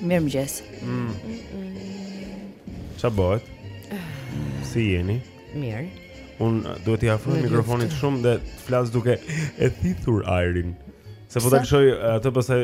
Mirë mëngjes mm. Ça bëhet? Si jeni? Mirë Unë duhet t'i afroj mikrofonit shumë dhe të flas duke e thithur ajrin Se po ta lëshoj atë pastaj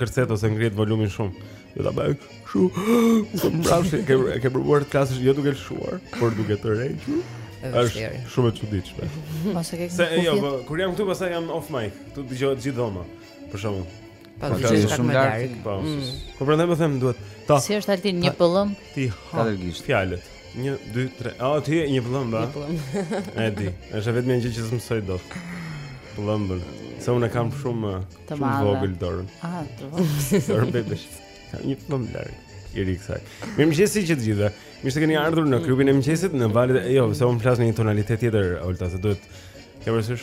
kërcet ose ngrihet volumi shumë. Do ta bëj kështu. Mbrapsht e ke provuar të flasësh jo duke lëshuar, por duke tërhequr. Është shumë e çuditshme. Mos e ke. Se jo, po, kur jam këtu pastaj jam off mic. Këtu dëgjohet gjithë dhoma. Për shembull. Po ti je shumë larg. Po. Mm. Po prandaj po them duhet. Ta. Si është Altin një pëllëmbë? Ti ha. Fjalët. 1 2 3. Ah, ti je një pëllëmbë. Një pëllëmbë. E di. Është vetëm një gjë që s'mësoj dot. Pëllëmbën. Se unë e kam shumë shumë të vogël dorën. Ah, të vogël. Dorë bebesh. Kam një pëllëmbë larg. I rri kësaj. Mirëmëngjesi qoftë gjithëve. Mirë se keni ardhur në klubin e mëngjesit, në valët. Jo, se unë flas në një tonalitet tjetër, Olta, se duhet. Ke parasysh?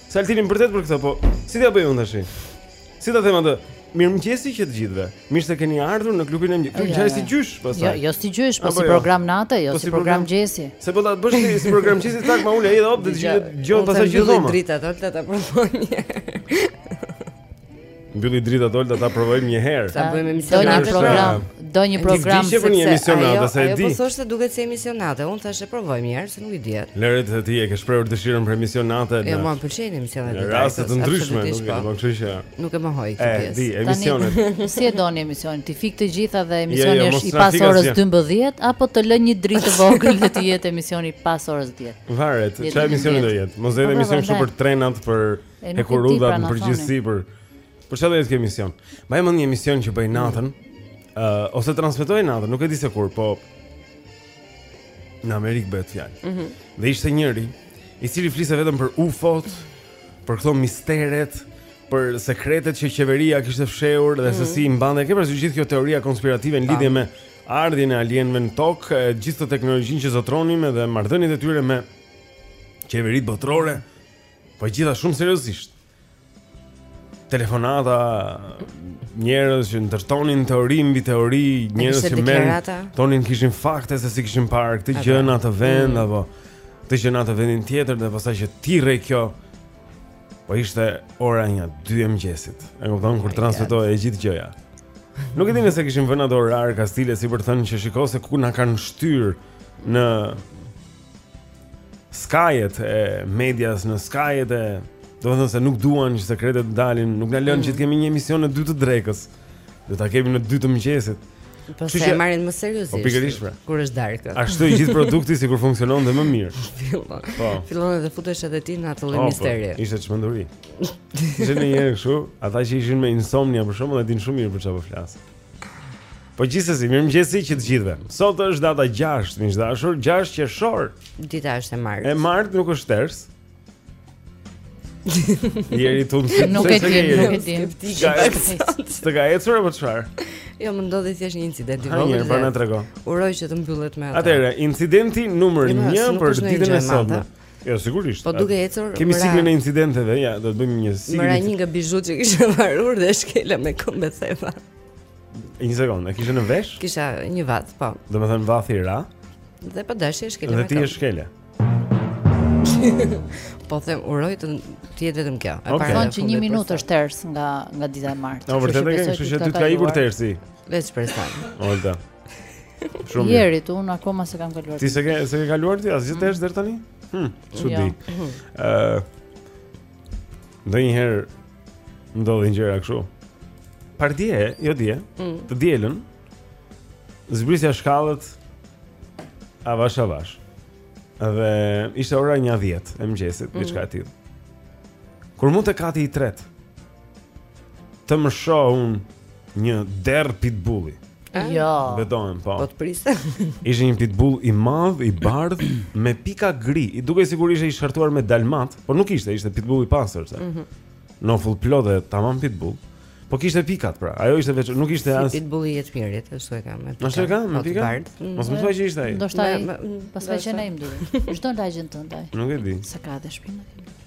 Se Altini bërtet për këtë, po si t'ia bëj unë tashi? Si ta them atë? Mirëmëngjesi qoftë gjithëve. Mirë se keni ardhur në klubin e mëngjesit. Ky ngjan si gjysh, pastaj. Jo, jo si gjysh, po si jo? program nate, jo po si program mëngjesi. Se po ta bësh ti si program mëngjesi tak ma ul edhe op, do të të dëgjojë pastaj gjithë dhoma. Dritat Olta ta provojmë. Mbylli dritat Olta ta provojmë një herë. Ta bëjmë emision në program. Do një program sepse për një emision ajo, se e di. Ajo po thoshte duket si emision nate. Unë thashë provojmë një herë se nuk i dihet. Lëre që ti e ke shprehur dëshirën për emision nate. Jo, mua më pëlqejnë emisionet e tjera. Raste të ndryshme, nuk e di, po kështu që. Nuk e mohoj këtë pjesë. E di, emisionet. Si e doni emisionin? T'i fik të gjitha dhe emisioni jo, jo, është i pas orës 12 apo të lë një dritë të vogël dhe të jetë emisioni pas orës 10. Varet, çfarë emisioni do jetë? Mos jetë po, po, emision kështu për trenat, për hekurudhat në përgjithësi për për çfarë do të kemi emision. Mbaj mend një emision që bëhej natën, ë uh, ose transmetohej natën, nuk e di se kur, po në Amerikë bëhet fjalë. Mm -hmm. Dhe ishte njëri i cili fliste vetëm për UFO-t, për këto misteret, për sekretet që qeveria kishte fshehur dhe mm -hmm. se mhm. si i mbante. Ke parasysh gjithë kjo teoria konspirative në lidhje me ardhjen e alienëve në tokë, gjithë këtë teknologjinë që zotëronin dhe marrëdhëniet e tyre me qeveritë botërore. Po e gjitha shumë seriozisht. Telefonata njerëz që ndërtonin teori mbi teori, njerëz që merrnin thoshin kishin fakte se si kishin parë këtë gjë në atë vend mm. apo këtë gjë në atë vendin tjetër dhe pastaj çuditërisht kjo po ishte ora një, dy e mëngjesit. E kupton kur transmetohej e gjithë gjëja. Nuk e di nëse kishin vënë atë orar kastile si për të thënë që shiko se ku na kanë shtyrë në skajet e medias në skajet e domethënë se nuk duan që sekretet të dalin, nuk na lënë mm. që të kemi një emision në 2 të drekës. Do ta kemi në 2 të mëngjesit. Po se e marrin më seriozisht. Po pikërisht pra. Kur është darkë. Ashtu i gjithë produkti sikur funksionon dhe më mirë. Fillon. Po. Fillon edhe futesh edhe ti në atë lloj po, misteri. Po, ishte çmenduri. Ishte një herë kështu, ata që ishin me insomnia për shembull e dinë shumë mirë për çfarë po flas. Po gjithsesi, mirëmëngjesi dhe të gjithëve. Sot është data 6, miq të dashur, 6 qershor. Dita është e martë. E martë nuk është ters. Deri tani nuk e di, nuk e di. Të ka ecur apo çfarë? Jo, më ndodhi thjesht një incident i vogël. Mirë, pa na trego. Uroj që të mbyllet me atë. Atëherë, incidenti numër 1 për ditën e sotme. Jo, sigurisht. Po duke ecur. Kemi siglën e incidenteve, ja, do të bëjmë një sigël. Më ra një nga bizhutë që kisha varur dhe e shkela me këmbë e theva. Një sekond, e kishe në vesh? Kisha një vath, po. Domethënë vathi i ra. Dhe pa dashje e shkela me këmbë. Dhe ti e shkele. Po them, uroj të të jetë vetëm kjo. E para thonë që 1 minutë është ters nga nga dita e martë. Po vërtetë, kështu që të ka ikur tersi. Le të shpresojmë. Olta. Shumë. Deri tani unë akoma s'e kam kaluar. Ti s'e ke s'ke kaluar ti asgjë ters mm. deri tani? Hm, çudi. Jo. Mhm. Ë. Ndonjëherë më ndodhin gjëra kështu. Pardje, jo dje, mm. të dielën. Zbrisja shkallët avash avash. Dhe ishte ora 1:10 e mëngjesit, mm. diçka e tillë. Kur mund te kati i tretë Ç'të shoh unë një derr pitbulli ah. Jo Betohem, po Po të priste Ishte një pitbull i madh, i bardh, me pika gri Dukej sikur ishte i shartuar me dalmat Por nuk ishte, ishte pitbull i pastër mm -hmm. Në full plot dhe tamam pitbull Po kishte pikat pra, ajo ishte veç, nuk ishte as. Si pitbulli i Jetmirit, ashtu e ka. Ashtu e ka, me pikat. Mos më thuaj që ishte ai. Ndoshta, po ka qenë ai më duhet. Ç'do në lagjen tënde. Nuk e di. Sa ka dhe shpinën.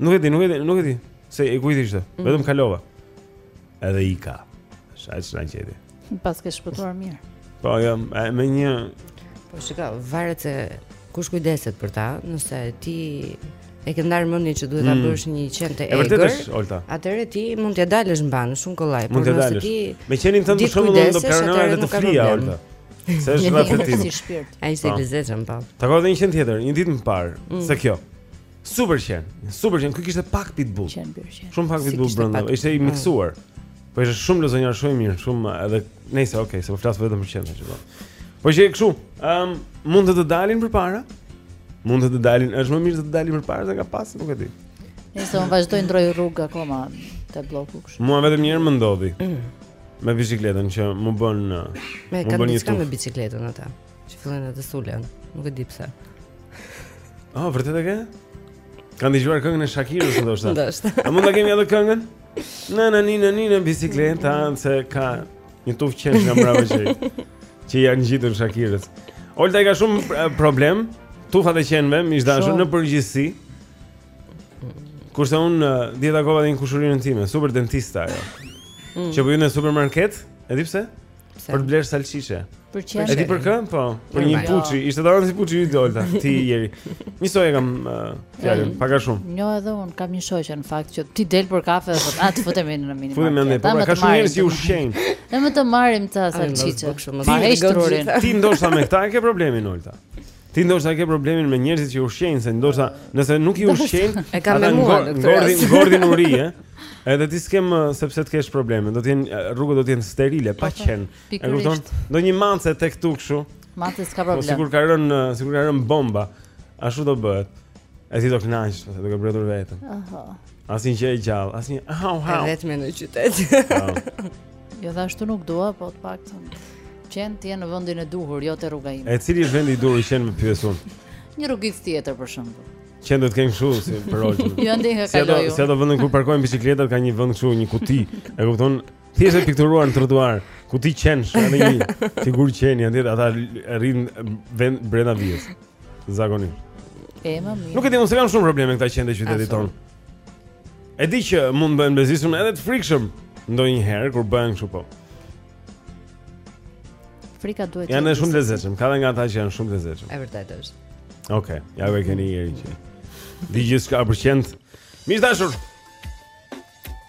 Nuk e di, nuk e di, nuk e di se e kujt ishte. Mm. Vetëm kalova. Edhe ika. S'është se më gjeti. Paske shpëtuar mirë. Po jam jo, me një Po shika, varet se kush kujdeset për ta, nëse ti e ke ndarë mendin që duhet ta mm. bësh një qen të egër. Vërtet është, Olta. Atëherë ti mund t'ia dalësh mbanë shumë kollaj, por nëse ti me qenin tënd për shembull do të kërkoje edhe të flije, Olta. Se është rreth ti. Ai sa lezet po. Takova edhe një qen tjetër, një ditë më parë, mm. se kjo. Super qen, super qen, ky kishte pak pitbull. Qen bir qen. Shumë pak pitbull si brenda, ishte i miksuar. Mm. Po ishte shumë lozonjar shumë i mirë, shumë edhe nejse okay, s'po flas vetëm për qen tani. Po ja kështu, ëm um, mund të të dalin përpara? Mund të të dalin, është më mirë të të dalin përpara se nga pas, nuk e di. Nejse unë vazhdoj ndërroj rrugë akoma te blloku kështu. Mua vetëm një herë më ndodhi. Mm. Me biçikletën që më bën më bën një tufë. Me biçikletën atë. Që fillojnë ato sulen, nuk e di pse. Ah, oh, vërtet e ke? Kanë dëgjuar këngën e Shakirës ndoshta. Ndoshta. A mund ta kemi edhe këngën? Na na ni na ni në bicikleta, se ka një tufë qensh nga mbrapa që që i janë ngjitur Shakirës. Olta i ka shumë eh, problem tufat e qenve, miq të dashur në përgjithësi. Kurse unë eh, dje takova një kushurirën time, super dentista ajo. Mm. Që po hynte në supermarket, e di pse? Për të blerë salcishe. Për çfarë? E di për kë? Po, për një puçi. Ishte dorë si puçi i dolta. Ti Jeri. Njësoj e kam uh, fjalën, pak a shumë. Jo, edhe unë kam një shoqe në fakt që ti del për kafe dhe thotë, "A të futem në minimal." Futem në minimal. Po, ka shumë njerëz që ushqejnë. Hajde më të marrim ca salcishe. Ti ndoshta me këta e ke problemin Olta. Ti ndoshta ke problemin me njerëzit që ushqejnë, se ndoshta nëse nuk i ushqejnë, e ka me mua në këtë rast. Ngordhin urie, ë. Edhe ti s'ke më se pse të kesh probleme, do të jenë rrugët do të jenë sterile, pa po, po, qen. E kupton? Ndonjë mace tek-tuk kështu. Macet s'ka po, problem. Sikur ka rënë, sikur ka rënë bomba. Ashtu do bëhet. E ti do të kënaqesh, do të mbetesh vetëm. Aha. Asnjë gjë e gjallë, asnjë. Hau, hau. Vetëm në qytet. Jo dhe ashtu nuk dua, po të paktën qentë të jenë në vendin e duhur, jo te rruga ime. E cili është vendi i duhur i qenve me pyetjen? Një rrugicë tjetër për shembull. Qentë do të kenë kshu, si për rojtë. Jo andej nga kaloj unë. Si ato vendet ku parkojnë bicikletat, ka një vend kshu, një kuti. E kupton, thjesht e pikturuar në trotuar, kuti qensh kshu, edhe një figurë qeni atje, ata rrinë vetëm brenda vijës. Zakonisht. E, më mirë. Nuk e di, unë s'i kam shumë probleme këta qentë e qytetit tonë. E di që mund të bëhen të bezdisur edhe të frikshëm ndonjëherë kur bëhen kështu po. Frika duhet të. Janë shumë të lezetshëm, ka edhe nga ata që janë shumë të lezetshëm. E vërtetë është. Okej, okay, ja vë këngën Jeri që. Dëgjuesit, ka për qentë. Miq të dashur.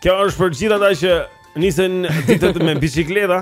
Kjo është për gjithë ata që nisen ditën me bicikleta.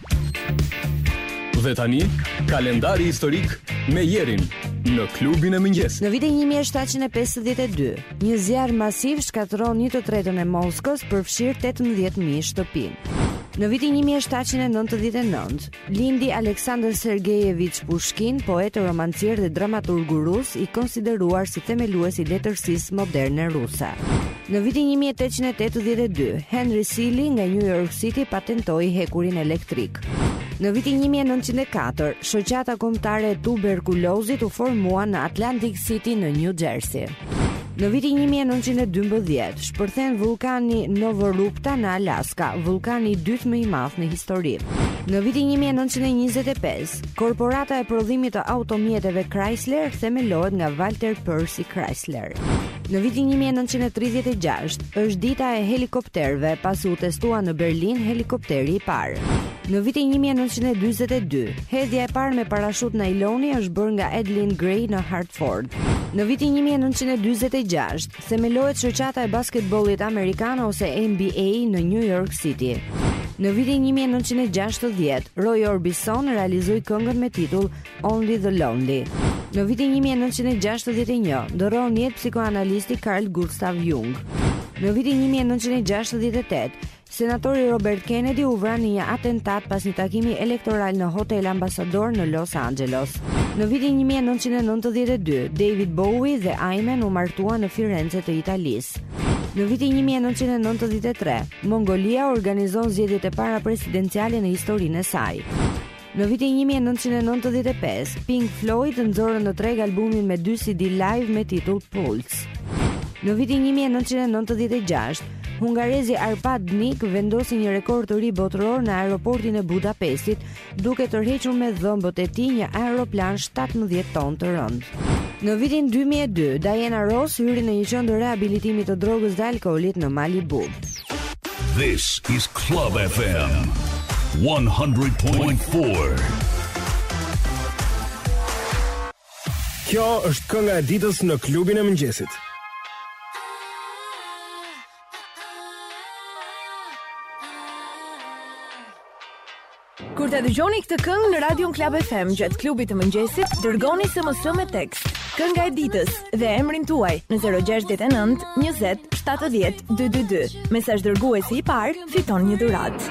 Dhe tani, kalendari historik me Jerin në klubin e mëngjesit. Në vitin 1752, një zjarr masiv shkatërron një të tretën e Moskës përfshirë 18.000 shtëpi. Në vitin 1799, lindi Aleksandër Sergejeviç Pushkin, poet, romancier dhe dramaturg rus i konsideruar si themelues i letërsisë moderne ruse. Në vitin një mijë e tetëqind e tetëdhjetë e dy, Henry Seely nga New York City patentoi hekurin elektrik. Në vitin një mijë e nëntëqind e katër, Shoqata Kombëtare e Tuberkulozit u formua në Atlantic City në New Jersey. Në vitin 1912, shpërthen vullkani Novorupta në Alaska, vullkani i dytë më i madh në histori. Në vitin 1925, korporata e prodhimit të automjeteve Chrysler themelohet nga Walter Percy Chrysler. Në vitin një mijë e nëntëqind e tridhjetë e gjashtë është dita e helikopterëve, pasi u testua në Berlin helikopteri i parë. Në vitin një mijë e nëntëqind e dyzet e dy, hedhja e parë me parashut najloni është bërë nga Adeline Gray në Hartford. Në vitin një mijë e nëntëqind e dyzet e gjashtë, themelohet shoqata e basketbollit amerikan ose NBA në New York City. Në vitin një mijë e nëntëqind e gjashtëdhjetë, Roy Orbison realizoi këngën me titull Only the Lonely. Në vitin 1961, ndërron jetë psikoanalisti Carl Gustav Jung. Në vitin 1968, senatori Robert Kennedy u vra në një atentat pas një takimi elektoral në Hotel Ambassador në Los Angeles. Në vitin 1992, David Bowie dhe Iman u martuan në Firenze të Italisë. Në vitin 1993, Mongolia organizon zgjedhjet e para presidenciale në historinë e saj. Në vitin 1995, Pink Floyd nxorën në treg albumin me dy CD live me titull Pulse. Në vitin 1996, hungarezi Arpad Nik vendosi një rekord të ri botëror në aeroportin e Budapestit, duke tërhequr me dhëmbët e tij një aeroplan 17 ton të rëndë. Në vitin 2002, Diana Ross hyri në një qendër rehabilitimi të drogës dhe alkoolit në Malibu. This is Club FM 100.4. Kjo është kënga e ditës në klubin e mëngjesit. Kur ta dëgjoni këtë këngë në Radion Club FM gjatë klubit të mëngjesit, dërgoni SMS me tekst. Kënga e ditës dhe emrin tuaj në 069 20 70 222. Mesazh dërguesi i parë, fiton një dhuratë.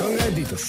Kënga e ditës.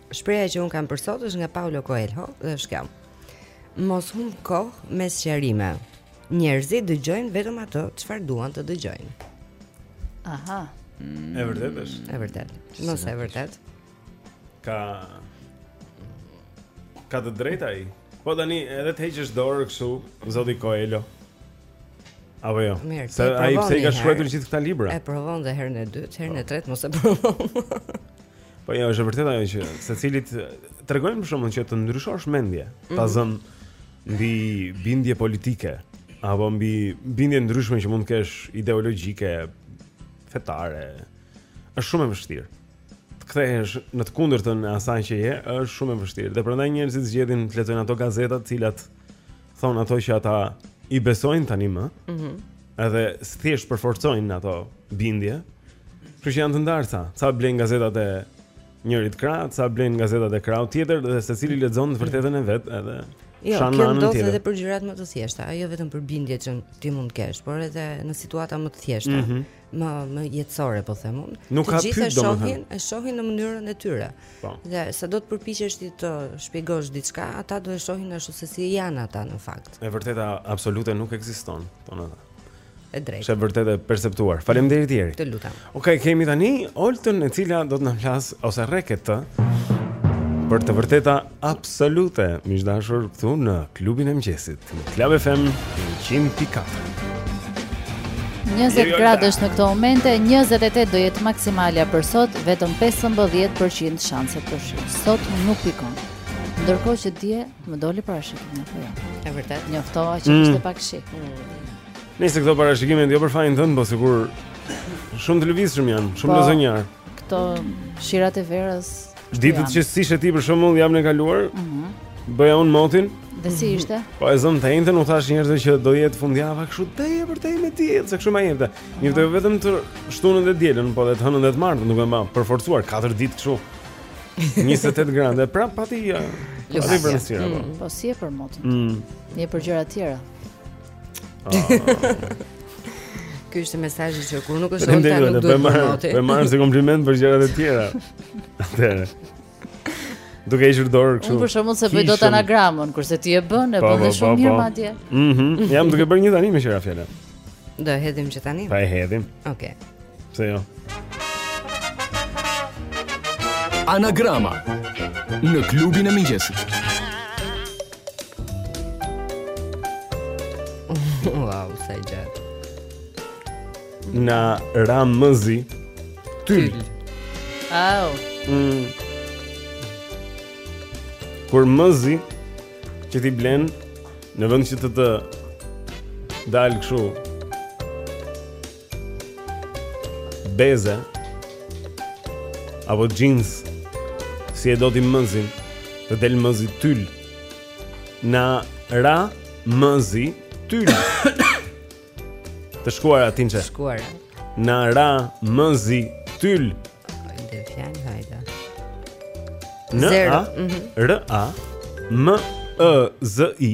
Shprehja që un kam për sot është nga Paulo Coelho dhe është kjo. Mos humb kohë me sqarime. Njerëzit dëgjojnë vetëm atë çfarë duan të dëgjojnë. Aha. Mm. E vërtetë është. E vërtetë. Më se e vërtetë. Ka Ka të drejtë ai. Po tani edhe të heqësh dorë kështu, zoti Coelho. Apo jo. Se ai pse i ka shkruar gjithë këta libra? E provon dhe herën e dytë, herën e tretë mos e provon. Po jo, është e vërtetë ajo që secilit tregojmë për shembull që të ndryshosh mendje, ta, mhm, zëmë mbi bindje politike apo mbi bindje të ndryshme që mund të kesh ideologjike, fetare. Është shumë e vështirë. Të kthehesh në të kundërtën e asaj që je, është shumë e vështirë. Dhe prandaj njerëzit zgjedhin të lexojnë ato gazeta të cilat thonë ato që ata i besojnë tani më. Ëh. Mm edhe thjesht përforcojnë ato bindje. Kështu që janë të ndarë ca. Ca blejnë gazetat e njërit krah, ca blejnë gazetat e krahut tjetër dhe secili lexon të vërtetën e vet edhe Jo, kjo ndodh edhe për gjërat më të thjeshta, jo vetëm për bindje që ti mund të kesh, por edhe në situata më të thjeshta. Mm -hmm. më më jetësore po them unë. Gjithçka e shohin në mënyrën e tyre. Po. Dhe sado të përpiqesh ti të shpjegosh diçka, ata do e shohin ashtu se si janë ata në fakt. E vërteta absolute nuk ekziston, thonë ata. E drejtë. Është e vërtetë e perceptuar. Faleminderit Teri. Të lutem. Okej, okay, kemi tani Oltën e cila do të na flasë ose rreket për të vërteta Absolute, miq të dashur këtu në klubin e mëngjesit. Club FM 100.4. 20 gradë është në këto momente, 28 do jetë maksimalja për sot, vetëm 15% shanset për shi. Sot nuk pikon. Ndërkohë që dje më doli parashikimi apo jo. E vërtetë, njoftova që mm. ishte pak shi. Nëse këto parashikime janë jo për fajin tënd, pa siguri shumë të lëvizshëm janë, shumë po, lozonjarë. Këto shirat e verës Ditët që s'ishe ti për shembull javën e kaluar. Ëh. Mm -hmm. Bëja unë motin. Dhe si mhm. ishte? Po e zëmë të enjten, u thashë njerëzve që do jetë fundjava kështu të vërtetë me ti, se kështu më enjte. Jo vetëm të shtunën dhe të dielën, po dhe të hënën dhe të martën, nuk e ma përforcuar, 4 ditë kështu. 28 gradë, dhe pra pati ja, jo, pati vranësira. Po. Mm, po s'je për motin? Mm. Je për gjëra të tjera. Ky është mesazhi që kur nuk është ata nuk duhet të moti. Po e marr si kompliment për gjërat e tjera. Atëherë. Duke hequr dorë kështu. Unë për shembull s'e bëj dot anagramën, kurse ti e bën, e bën shumë mirë madje. Mhm. Jam duke bërë një tani me tri fjalë. Do e hedhim që tani? Po e hedhim. Okej. Pse jo? Anagrama në klubin e mëngjesit. Wow, sa i gjatë. Na ra mëzi tyl. Au. Mm. Kur mëzi që ti blen në vend që të të dalë kështu Beze Apo jeans Si e do ti mëzin Të del mëzi tyl Na ra mëzi tyl Të shkuar atin që Të shkuar Na ra mëzi tyl Hajde fjan hajde Në a mhm. Rë a Më ë zë i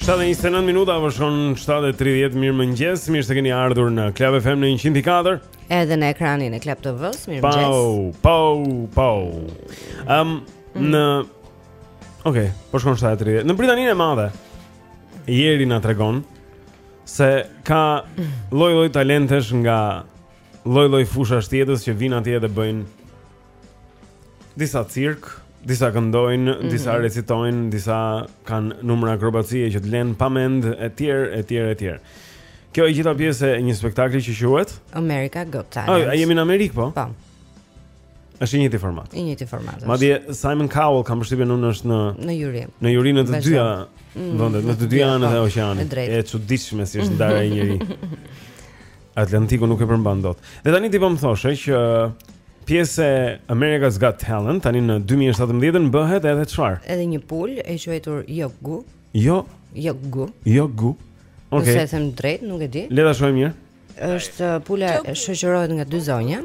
7:29 minuta po shkon 7:30 mirë mëngjes, mirë se keni ardhur në Club FM në 104. Edhe në ekranin e Club TV-s, mirë mëngjes. Pau, pau, pau. Ehm, um, mm. në Ok, po shkon 7:30. Në Britaninë e Madhe. Jeri na tregon se ka lloj-lloj talentesh nga lloj-lloj fushash të jetës që vijnë atje edhe bëjnë disa cirk, disa këndojnë, mm -hmm. disa recitojnë, disa kanë numra akrobacie që të lënë pa mend etj etj etj. Kjo e gjitha pjesë e një spektakli që quhet America Got Talent. A jemi në Amerikë po? Po. Është i njëjti format. I njëjti format. Madje Simon Cowell kam përshtypjen unë është në në juri. Në juri në të dyja mm. vendet, në të dyja anët e po, oqeanit. E çuditshme si është ndarë ai njeri. Atlantiku nuk e përmban dot. Dhe tani ti po më thoshe që pjesë e America's Got Talent tani në 2017-ën bëhet edhe çfarë? Edhe një pulë e quajtur Yogu. Jo. Yogu. Yogu. Okej. Okay. Nëse e them drejt, nuk e di. Le ta shohim mirë. Është pula shoqërohet nga dy zonja.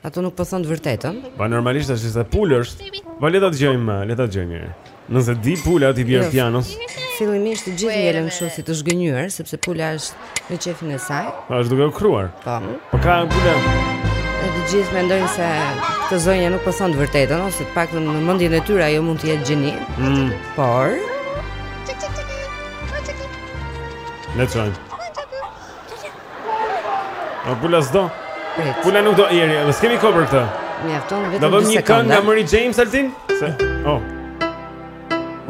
Ato nuk po thonë të vërtetën. Po normalisht është se pulë është. Po le ta dëgjojmë, le ta dëgjojmë mirë. Nëse di pula t'i bjerë pianos. Fillimisht të gjithë ngelen kështu si të zhgënjyer sepse pula është në qejfin e saj. Po është duke u kruar. Po. Po ka pula. Ne të gjithë mendojmë se këto zonja nuk po thonë të vërtetën ose të paktën në mendjen e tyre ajo mund të jetë gjeni. Mm. Por le të shohim. Po pula s'do Pula nuk do iri Dhe s'kemi ko për këtë Mjafton vetëm 2 sekonda Do vëmë një këngë nga Murray James altin Se Oh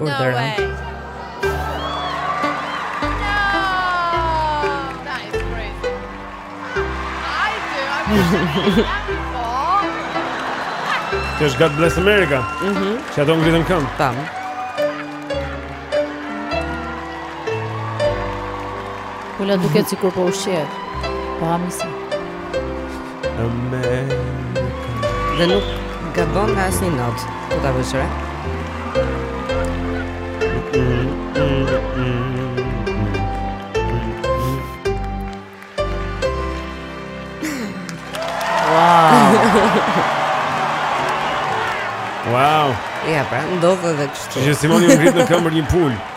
No way Kjo është God Bless America mm -hmm. Që ato ngritën në këmbë Tamë Pula duket sikur po ushqehet. Po ha misër. Amerika. Dhe nuk gabon nga asnjë notë. Po ta vësh re. Wow. Ja, pra, ndodh dhe kështu. Që Simoni u ngrit në këmbë për një pulë.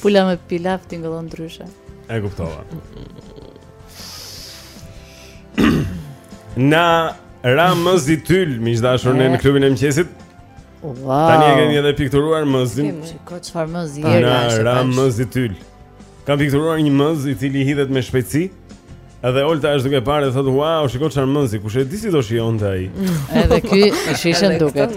Pula me pilaf tingëllon ndryshe. E kuptova. Na ra mëzi Tyl, miq të dashur në në klubin e mëngjesit. Wow. Tani e kemi edhe pikturuar mëzin. Kemi që këtë çfarë mëzi e Na ra mëzi tyl. Kam pikturuar një mëz i cili hidhet me shpejtësi. Edhe Olta është duke parë dhe thotë, wow, shiko çfarë mëzi, kush e di si do shijonte ai. Edhe kjo, e shijshme duket.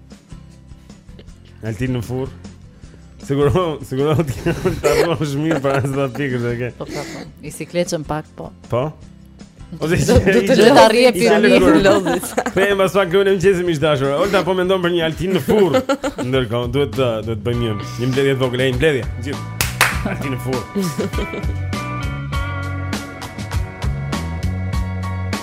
Altini në furrë. Siguro, siguro ti mund ta bësh mirë para se ta pjekësh atë. Po, po, po. I sikleçën pak po. Po. Ose do të lë ta rrje pi në lodhës. Po e mbas pak lutem qesim ish dashur. Olta po mendon për një Altin në furrë. Ndërkohë duhet të duhet të bëjmë një një mbledhje të vogël, një mbledhje. Gjithë. Altini në furrë.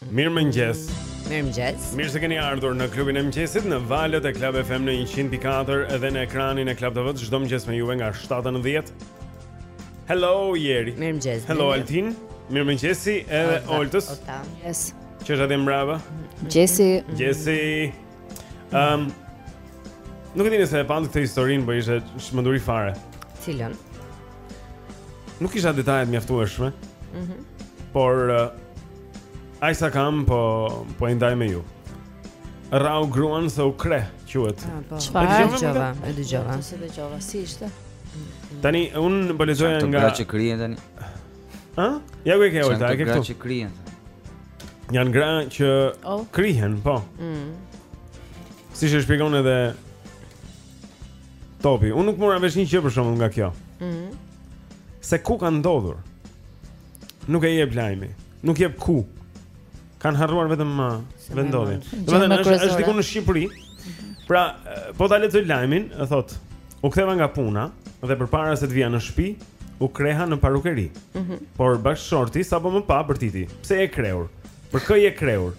Mirëmëngjes Mirëmëngjes Mirë se keni ardhur në klubin e mëngjesit Në valët e Club FM në 100.4 Edhe në ekranin e Club TV-së Çdo mëngjes me juve nga 7 në 10 Hello, Jeri Mirëmëngjes Hello, Altin Mirëmëngjesi edhe Oltës Olta Yes Që është atje mbrapa Gjesi Gjesi um, Nuk e dini se e patë këtë historinë Por po ishte çmenduri fare Cilën Nuk kisha detajet mjaftueshme Mhm. Por uh, Aq sa kam po po i ndaj me ju. Rrahu gruan se u kreh, quhet. Ah, po. Çfarë dëgjova? E dëgjova. Si dëgjova? Si ishte? Tani un po lexoj nga Gra që krihen tani. Ë? Ja ku e ke Olta, e ke këtu. Gra që krihen. Janë gra që oh. krihen, po. Mm. Siç e shpjegon edhe Topi, un nuk mora vesh një gjë për shembull nga kjo. Mm. Se ku ka ndodhur? Nuk e jep lajmi. Nuk jep ku. Kan harruar vetëm uh, vendndodhjen. Domethënë është është diku në Shqipëri. Pra, uh, po ta lexoj lajmin, e thotë, u ktheva nga puna dhe përpara se të vija në shpi, u kreha në parukeri. Mm -hmm. Por bashkëshorti sapo më pa bërtiti. Pse je krehur? Për kë je krehur?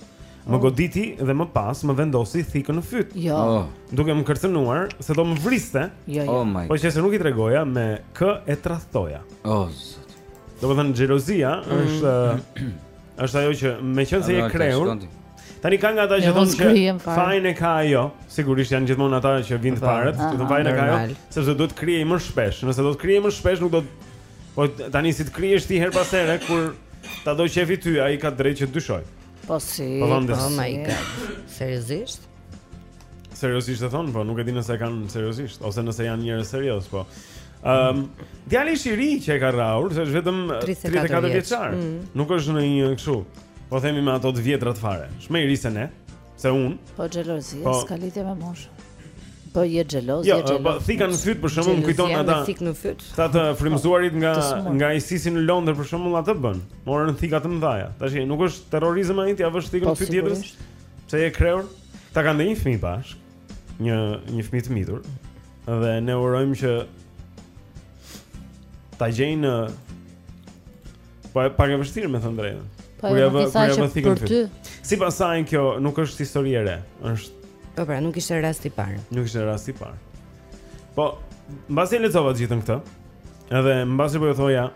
Më oh. goditi dhe më pas më vendosi thikën në fyt. Jo. Oh. Duke më kërcënuar se do më vriste. Jo, jo. Oh po qe se nuk i tregoja me kë e tradhtoja. Oh. Domethënë xhelozia mm. është është ajo që meqense je krehur. Tani ka nga ata që thonë se fajin e ka ajo, sigurisht janë gjithmonë ata që vijnë të po, parët, që thonë fajin e ka ajo, sepse duhet të krihej më shpesh. Nëse do të krihej më shpesh, nuk do të Po tani si të krihesh ti herë pas here kur ta do qejfi ty, ai ka të drejtë që të dyshojë. Po si, po, po my god. Seriozisht? Seriozisht e thonë, po nuk e di nëse e kanë seriozisht ose nëse janë njerëz seriozë, po. Ëm, um, djali i ri që e ka rrahur, se është vetëm 34 vjeçar. Mm. Nuk është në një kështu. Po themi me ato të vjetra të fare. Shumë i ri se ne, se un. Po xhelozi, po, s'ka lidhje me moshën. Po je xheloz, jo, je xheloz. Jo, po thika në fyt për shembull kujton ata. Thikë në fyt. Ata të frymëzuarit nga nga ISIS-i në Londër për shembull atë bënë. Morën thika të mëdha. Tash nuk është terrorizëm ai, t'ia vësh thikën në po, fyt tjetrës. Pse je krehur? Ta kanë dhe një fëmijë bashkë, një një fëmijë të mitur dhe ne urojmë që ta gjejnë po është pak e vështirë me thënë të drejtën. Po ja vë, po ja vë thikën ty. Sipas saj kjo nuk është histori e re, është Po pra, nuk ishte rasti i parë. Nuk ishte rasti i parë. Po, mbasi lexova gjithën këtë, edhe mbasi po ju thoja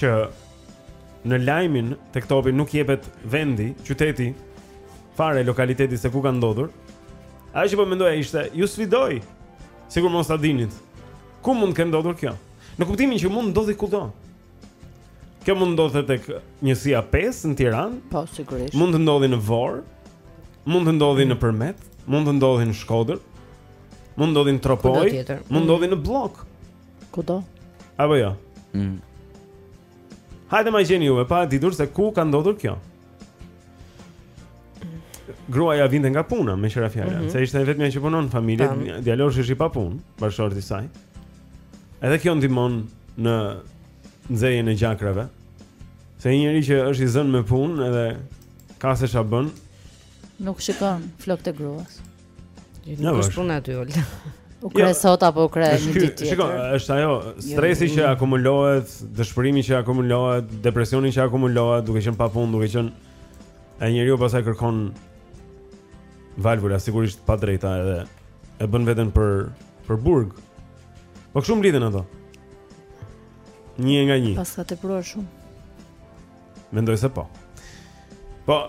që Në lajmin tek topi nuk jepet vendi, qyteti, fare lokaliteti se ku ka ndodhur. Ajo që po mendoja ishte, ju sfidoj. Sikur mos ta dinit. Ku mund të ketë ndodhur kjo? Në kuptimin që mund të ndodhi kudo. Kjo mund të ndodhte tek njësia 5 në Tiranë. Po, sigurisht. Mund të ndodhi në Vorë, mund të ndodhi në Përmet, mund të ndodhi në Shkodër, mund të ndodhi në Tropojë, mund të ndodhi në Bllok. Kudo. Apo jo. Mm. Hajde ma gjeni juve pa e ditur se ku ka ndodhur kjo. Gruaja vinte nga puna meqë ra fjala, mm -hmm. se ishte e vetmja që punon në familje, djaloshi është i papunë, bashkëshorti i saj. Edhe kjo ndihmon në nxehjen e gjakrave. Se një njeri që është i zënë me punë edhe ka se ça bën, nuk shikon flokët e gruas. Nuk është puna aty ul. U kreh jo, sot apo u kreh një ditë tjetër. Shiko, është ajo jo, stresi jo, që akumulohet, dëshpërimi që akumulohet, depresioni që akumulohet, duke qenë pa punë, duke qenë e njeriu pastaj kërkon valvula sigurisht të padrejta edhe e bën veten për për burg. Po kështu mblidhen ato? Një nga një. Paska tepruar shumë. Mendoj se po. Po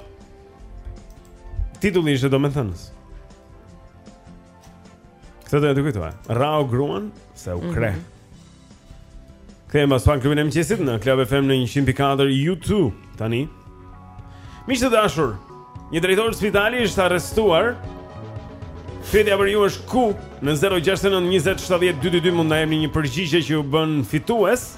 titulli ishte domethënës. Këtë do ta kujtoj. Rrahu gruan se u kreh. Mm -hmm. Kthehemi pas pak në klubin e mëngjesit në Club FM në 104 YouTube tani. Miq të dashur, një drejtor spitali është arrestuar. Pyetja për ju është ku në 069 20 70 222 mund ta jepni një përgjigje që ju bën fitues.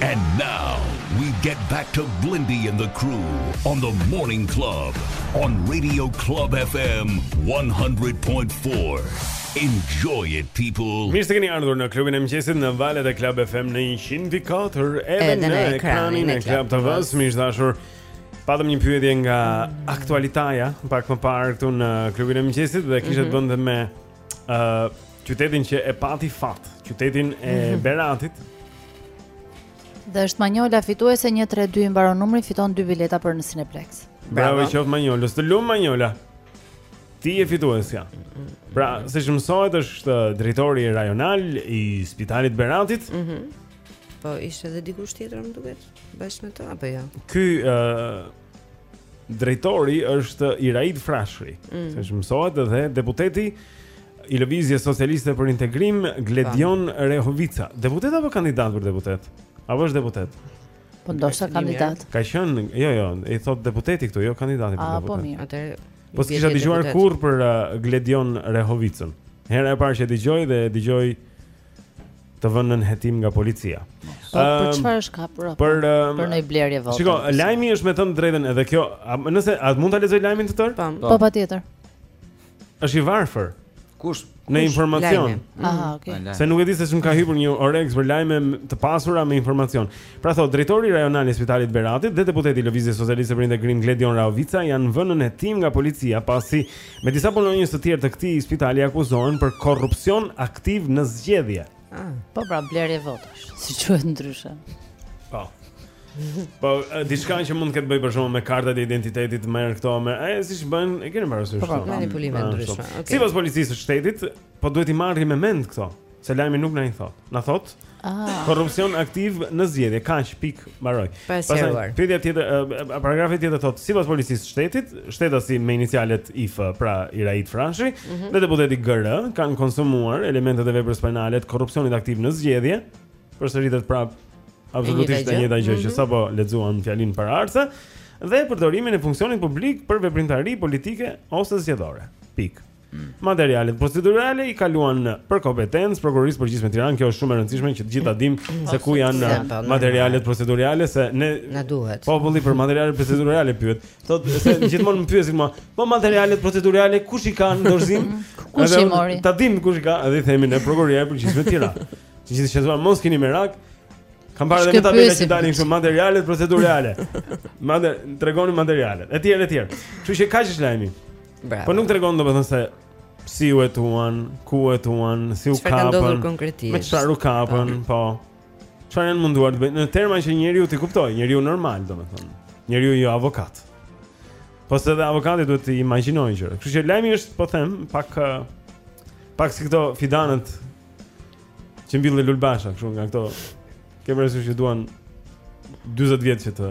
And now we get back to Blindy and the crew on the Morning Club on Radio Club FM 100.4. Enjoy it people. Mirë se keni ardhur në klubin e mëngjesit në valët e Club FM në 104 edhe, edhe në ekranin e Club TV-s. Miq të dashur, Patëm një pyetje nga aktualiteti Pak më parë këtu në klubin e mëngjesit Dhe kishte mm -hmm. të bënte me uh, Qytetin që e pati fat Qytetin e mm -hmm. Beratit Dhe është Manjola fituese 132 i mbaron numri fiton 2 bileta për në Cineplex. Bravo, Bravo. qoftë Manjola, të lum Manjola. Ti je fituesja. Pra, siç mësohet është uh, drejtori rajonal i Spitalit Beratit. Mhm. Mm po ishte edhe dikush tjetër më duket. Bashkë me të apo jo? Ja? Ky ë uh, drejtori është Iraid Frashëri. Mm. Siç mësohet dhe deputeti i Lëvizjes Socialiste për Integrim Gledion Po. Rehovica. Deputet apo kandidat për deputet? Apo është deputet? Po ndoshta kandidat. Ka qenë, jo jo, thotë deputeti këtu, jo kandidati për deputet. Po mirë, atëherë. Po s'kisha dëgjuar kurrë për uh, Gledion Rehovicën. Hera e parë që dëgjoj dhe dëgjoj të vënë nën hetim nga policia. Po për ehm, çfarë është kapur? Ehm, për për një blerje vote. Shiko, lajmi është me thënë të drejtën edhe kjo, a, nëse a mund ta lexoj lajmin të tërë? Po, po, po patjetër. Është i varfër. Kush? Në informacion. Aha, mm. okay. Se nuk e di se ç'më ka hyrë një oreks për lajme të pasura me informacion. Pra thotë drejtori rajonal i Spitalit të Beratit dhe deputeti i Lëvizjes Socialiste për Integrim Gledion Rehovica janë vënë nën hetim nga policia pasi Me disa punonjës të tjerë të këtij spitali akuzohen për korrupsion aktiv në zgjedhje. Ah, po pra blerje votash, siç quhet ndryshe. Po. Po diçka që mund të ketë bërë për shembull me kartat e identitetit merr këto me, e siç bën, e keni parasysh këto. Po, po manipulime të ndryshme. Sipas policisë së shtetit, po duhet t'i marrim me mend këto. Se lajmi nuk na i thotë. Na thotë ah. korrupsion aktiv në zgjedhje, kaq pik mbaroi. Pastaj pyetja tjetër, uh, paragrafi tjetër thotë, sipas policisë së shtetit, shtetasi me inicialet IF, pra Iraid Frashëri, mm -hmm. dhe deputeti GR kanë konsumuar elementet e veprës penale të korrupsionit aktiv në zgjedhje. Përsëritet prapë absolutisht e njëjta gjë që mhm. sapo lexuam fjalinë paraardhëse dhe përdorimin e funksionit publik për veprimtari politike ose zgjedhore. Pik. materialet procedurale i kaluan për kompetencë prokurorisë së përgjithshme në Tiranë. Kjo është shumë e rëndësishme që të gjithë ta dimë po, se ku janë po, po, materialet procedurale se ne na duhet. Populli për materialet procedurale pyet. Thotë se gjithmonë më pyesin më, po materialet procedurale kush i ka në dorëzim? Kush i mori? Ta dimë kush i ka, edhe i themi ne prokuroria e përgjithshme në Tiranë. Të gjithë të shqetësuar mos keni merak. Kam parë edhe tabela që dalin ku janë materialet procedurale. Madje tregoni materialet. Etj, etj. Kështu që kaq është lajmi. Bravo. Po nuk tregon domethënë se si u hetuan, ku u hetuan, si u kapën. Me çfarë u kapën, po. po. Çfarë janë munduar të bëjnë në terma që njeriu t'i kuptojë, njeriu normal domethënë. Njeriu jo avokat. Po se dhe avokati duhet të imagjinojë gjëra. Kështu që lajmi është, po them, pak pak si këto fidanët që mbillte Lul Basha, kështu nga këto. Ke parasysh që duan 40 vjet që të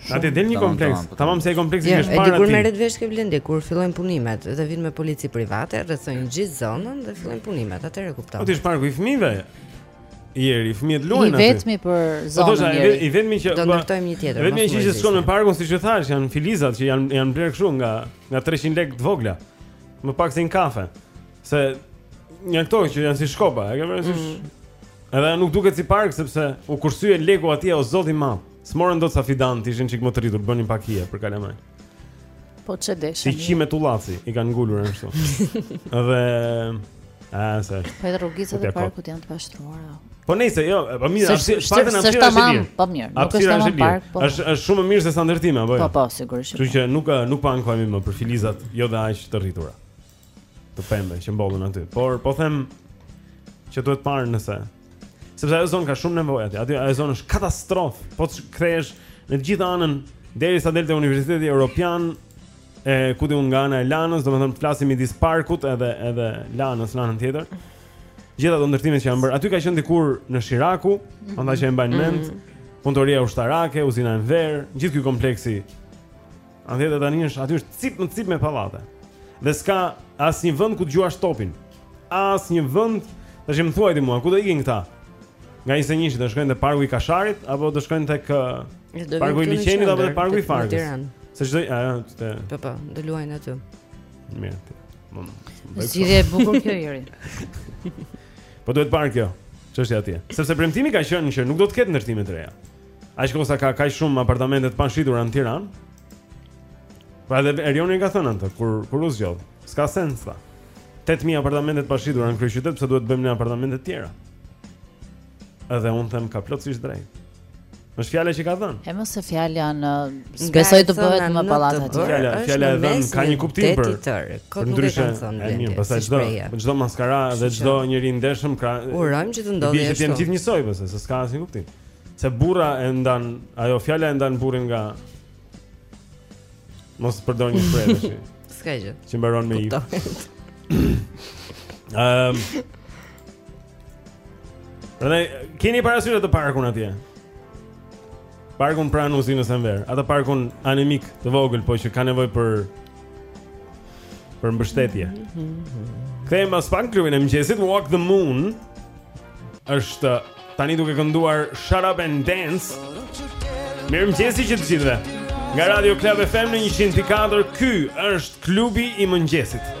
Shumë. Aty del një kompleks. Tamam se ai kompleksi mishpar aty. Ja, dikur merret vesh kjo Blendi kur fillojnë punimet dhe vin me polici private, rrethojnë gjithë zonën dhe fillojnë punimet. Atëherë kupton. Po prishet parku i fëmijëve? Ieri, fëmijët luajnë aty. I vetmi për atë zonën. Po do i vetmi që do po, ndërtojmë një tjetër. Vetmi që ishte. Shkon në parkun siç e thashë, janë filizat që janë janë bler kështu nga nga 300 lekë të vogla. Më pak se një kafe. Se janë këto që janë si shkopa, e ke vënë si. Mm. Edhe nuk duket si park sepse u kursye leku atje o zot i madh. S'morën dot ca fidanë të ishin çik më të rritur, bënin pak hije për kalamaj. Po ç'e deshe. Si qime tullaci, i kanë ngulur ashtu. Dhe a sa. Po rrugicat e parkut janë të pashtruara. Po nejse, jo, po mirë, në fakt në fjalë është mirë. Po mirë, nuk është tamam park, po. Është është shumë më mirë sesa ndërtime apo jo. Po po, sigurisht. Kështu që nuk nuk po ankohemi më për filizat, jo dhe aq të rritura. të pemëve që mbollën aty. Por po them që duhet parë nëse sepse ajo zonë ka shumë nevojë aty. Aty ajo zonë është katastrofë. Po të kthehesh në të gjithë anën derisa del te Universiteti Europian e ku di unë nga ana e Lanës, domethënë të flasim midis parkut edhe edhe Lanës në anën tjetër. Gjithë ato ndërtime që janë bërë. Aty ka qenë dikur NSHRAK-u, prandaj që e mbajnë mend. Mm -hmm. Punëtoria ushtarake, uzina Enver, gjithë ky kompleksi Anë tjetër tani është, aty është cip më cip me pallate. Dhe s'ka asnjë vend ku të gjuash topin. Asnjë vend, tashi më thuaj ti mua, ku do ikin këta? Nga 21-shi do shkojnë te parku i Kasharit, apo do shkojnë tek... Parku i liqenit, apo te parku i Farkës. Se ç'do, ajo, që të... Po, po, do luajnë aty. Mirë, zgjidhje e bukur kjo Iri. Po duhet parë kjo, çështja atje. Sepse premtimi ka qenë që nuk do të ketë ndërtime të reja. Aq kohë sa ka kaq shumë apartamente të pashitura në Tiranë. Pra edhe Erioni ka thënë atë kur kur u zgjodh. S'ka sens tha. 8000 apartamente të pashitura në kryeqytet, pse duhet të bëjmë ne apartamente të tjera? Edhe unë them ka plotësisht të drejtë. Është fjala që ka dhënë. S'ma ha fjalën, s'besoj të bëhen më pallate të tjera. Fjala, fjala e dhënë ka një kuptim për. Përndryshe. Mirë, pastaj çdo çdo maskara dhe çdo njeri i ndershëm ka Urojmë që të ndodhë ashtu. Bien të gjithë njësoj, pse s'ka asnjë kuptim. Se burra e ndan, ajo fjala e ndan burrin nga Mos përdor një shprehje tash. S'ka gjë. Që mbaron me i. Ehm. Dhe keni parasysh atë parkun atje? Parkun pranë uzinës së Enver. Atë parkun anemik të vogël, po që ka nevojë për për mbështetje. Mhm. Kthehemi pas pak në Klubin e mëngjesit Walk the Moon. është tani duke kënduar Shut Up and Dance. Mirëmëngjesi që të gjithëve. Nga Radio Club FM në 104, ky është klubi i mëngjesit.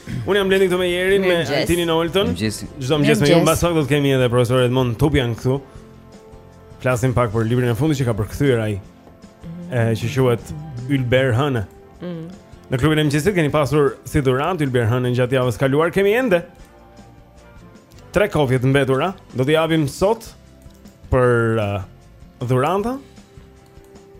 Unë jam Blendi këtu me Jerin, me Altinin, Oltën. Çdo mëngjes me ju mbas pak do të kemi edhe profesor Edmond Tupen këtu. Flasim pak për librin e fundit që ka përkthyer ai. Ëh, mhm. që quhet Ylber Hëne. Mhm. Në klubin e mëngjesit keni pasur si dhuratë Ylber Hëne gjatë javës kaluar kemi ende. Tre kopje të mbetura do t'i japim sot për uh, dhurata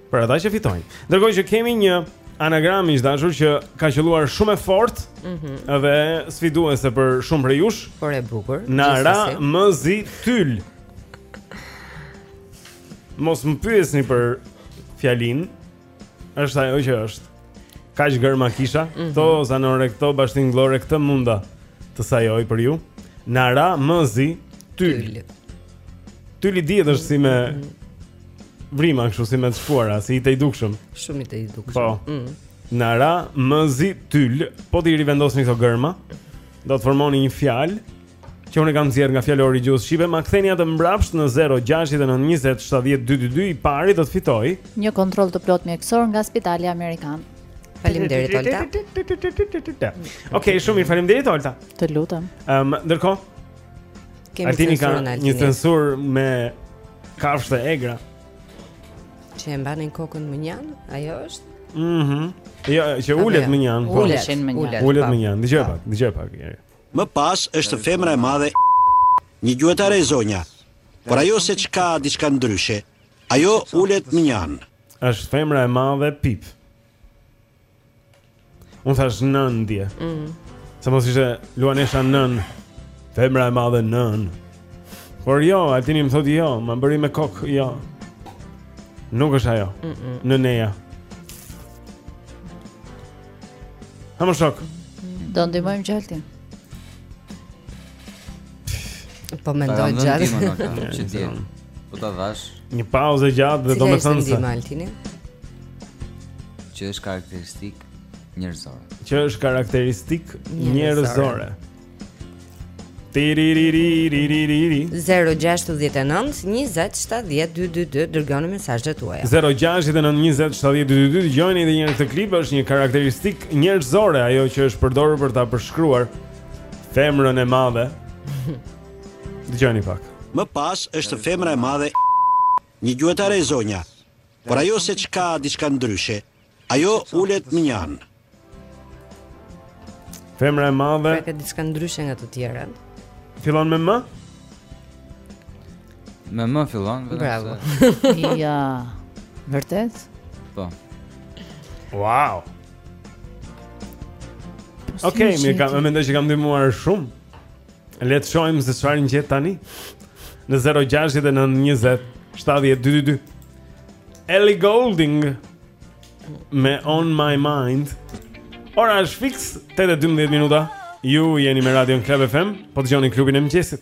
Për ata që fitojnë. Ndërkohë që kemi një anagram i dashur që ka qëlluar shumë e fortë. Ëh. Mm -hmm. Dhe sfiduese për shumë prej jush. Por e bukur. Na ra mezi tyl. Mos më pyesni për fjalinë. Është ajo që është. Kaq gërma kisha, mm -hmm. këto zanore këto bashkëtingëllore këtë munda të sajoj për ju. Na ra më zi tyl. Tyli dihet është si me mhm. Vrima kështu si me të çpuara, si i tejdukshëm Shumë i tejdukshëm Po, mm. na ra, mezi, tyl Po t'i rivendosni këto gërma Do të formoni një fjalë Që unë e kam nxjerrë nga fjalori i gjuhës shqipe Ma ktheni atë mbrapsht në 0, 6, 9, 20, 70, 222 I pari do të fitojë Një kontroll të plotë mjekësor nga spitali Amerikan Faleminderit, Olta Okej, okay, shumë mirë faleminderit, Olta Të lutem um, Ndërkohë, Kemi Altini ka një censur me kafshë të egra. Që e mbanin kokën mënjanë, ajo është? Mhm. Mm ja, jo, që ulet mënjanë, po. Ulet mënjanë. Ulet mënjanë. Dëgjoje pak, dëgjoje pak. Më pas është femra e madhe një gjuetare e zonja. Por ajo se çka diçka ndryshe. Ajo ulet mënjanë. Është femra e madhe Pip. Unë thashë nënë dje. Mhm. Mm Se mos ishte luanesha nënë. Femra e madhe nënë. Por jo, Altini më thotë jo, ma bëri me kokë, jo. Nuk është ajo. Mm -mm. Nëneja. A mor shok. Do ndihmojmë gjë Altin. Po mendoj gjë Altin. Që dje. Po ta dhashë. Një pauzë e gjatë dhe domethënëse. Që është karakteristikë njerëzore. Që është karakteristikë njerëzore. 0-6-9-20-70-222 Dërgoni mesazhet tuaja 0-6-9-20-70-222 Dëgjoni edhe njëherë këtë klip është një karakteristikë njerëzore Ajo që është përdorur për ta përshkruar Femrën e madhe Dëgjoni pak. Më pas është femra e madhe një gjuetare e zonja, por ajo se çka diçka ndryshe. Ajo ulet mënjanë. Femra e madhe. Pra ka diçka ndryshe nga të tjerat. Fillon me m? Me m fillon vetëm. Bravo. ja. Vërtet? Po. Wow. Okej, okay, më kam mendoj se e kam ndihmuar shumë. Le të shohim se çfarë ngjet tani. Në 069 20 70222. Ellie Goulding me On My Mind. Ora është fiks 8:12 minuta. Ju jeni me Radion Club FM, po dëgjoni klubin e mëngjesit.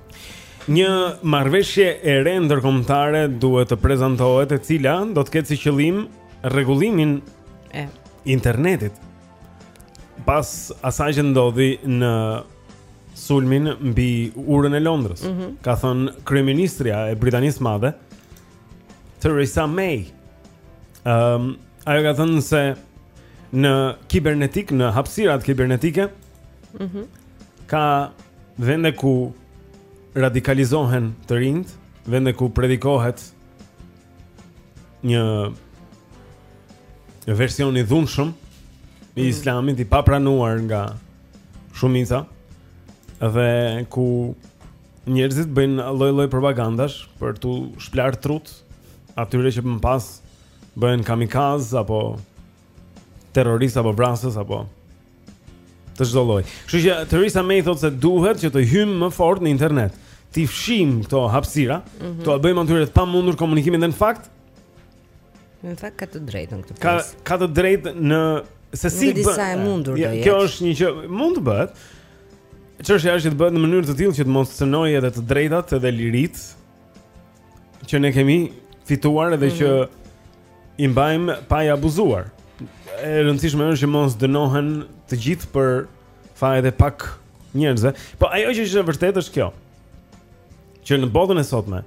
Një marrëveshje e re ndërkombëtare duhet të prezantohet, e cila do të ketë si qëllim rregullimin e internetit. Pas asaj që ndodhi në sulmin mbi urën e Londrës, mm -hmm. ka thënë kryeministrja e Britanisë së Madhe, Theresa May. Ehm, um, ajo ka thënë se në kibernetik, në hapësirat kibernetike, mhm. Mm ka vende ku radikalizohen të rinjtë, vende ku predikohet një një version i dhunshëm i mm. islamit i papranuar nga shumica dhe ku njerëzit bëjnë lloj-lloj propagandash për t'u shplarë trutë atyre që më pas bëhen kamikazë apo terroristë apo vrasës apo Të çdo lloj. Kështu që Theresa May thotë se duhet që të hyjmë më fort në internet. T'i fshijmë këto hapësira, mm -hmm. t'ua bëjmë atyre të pamundur komunikimin dhe në fakt në fakt ka të drejtë në këtë pjesë. Ka ka të drejtë në se si bën. Sa e mundur do jetë. Kjo është një që mund të bëhet. Çështja është që të bëhet në mënyrë të tillë që të mos cënojë edhe të drejtat edhe liritë që ne kemi fituar edhe mm -hmm. që mhm i mbajmë pa i abuzuar. E rëndësishme është që mos dënohen të gjithë për fajet e pak njerëzve. Po ajo që është e vërtetë është kjo. Që në botën e sotme,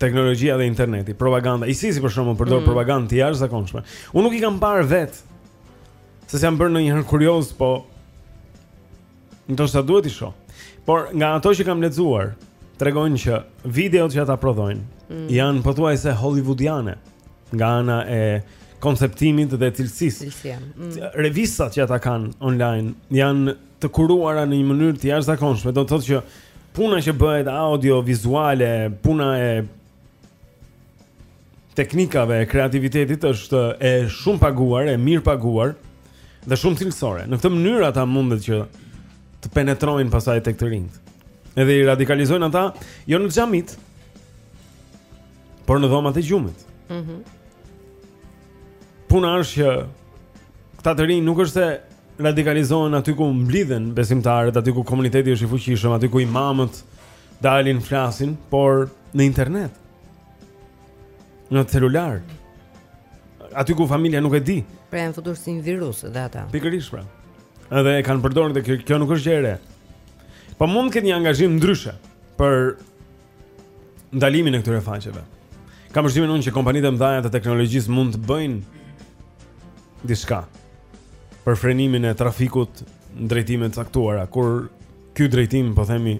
teknologjia dhe interneti, propaganda, ISIS-i për shembull përdor mm. propagandë të jashtëzakonshme. Unë nuk i kam parë vetë. Se s'jam bërë ndonjëherë kurioz, po Ndoshta duhet t'i shoh. Por nga ato që kam lexuar, tregojnë që videot që ata prodhojnë mm. janë pothuajse hollywoodiane nga ana e konceptimit dhe cilësisë. Mm. Revistat që ata kanë online janë të kuruara në një mënyrë të jashtëzakonshme. Do të thotë që puna që bëhet audiovizuale, puna e teknikave e kreativitetit është e shumë paguar, e mirë paguar dhe shumë cilësore. Në këtë mënyrë ata mundet që të penetrojnë pastaj tek të rinjtë. Edhe i radikalizojnë ata jo në xhamitë, por në dhomat e gjumit. Mhm. Mm Puna është që këta të rinj nuk është se radikalizohen aty ku mblidhen besimtarët, aty ku komuniteti është i fuqishëm, aty ku imamët dalin flasin, por në internet. Në celular. Aty ku familja nuk e di. Pra janë futur si një virus edhe ata. Pikërisht pra. Edhe e kanë përdorur dhe kjo, kjo nuk është gjë e re. Po mund të ketë një angazhim ndryshe për ndalimin e këtyre faqeve. Kam përshtypjen unë që kompanitë e mëdha të teknologjisë mund të bëjnë diçka për frenimin e trafikut në drejtime të caktuara, kur ky drejtim po themi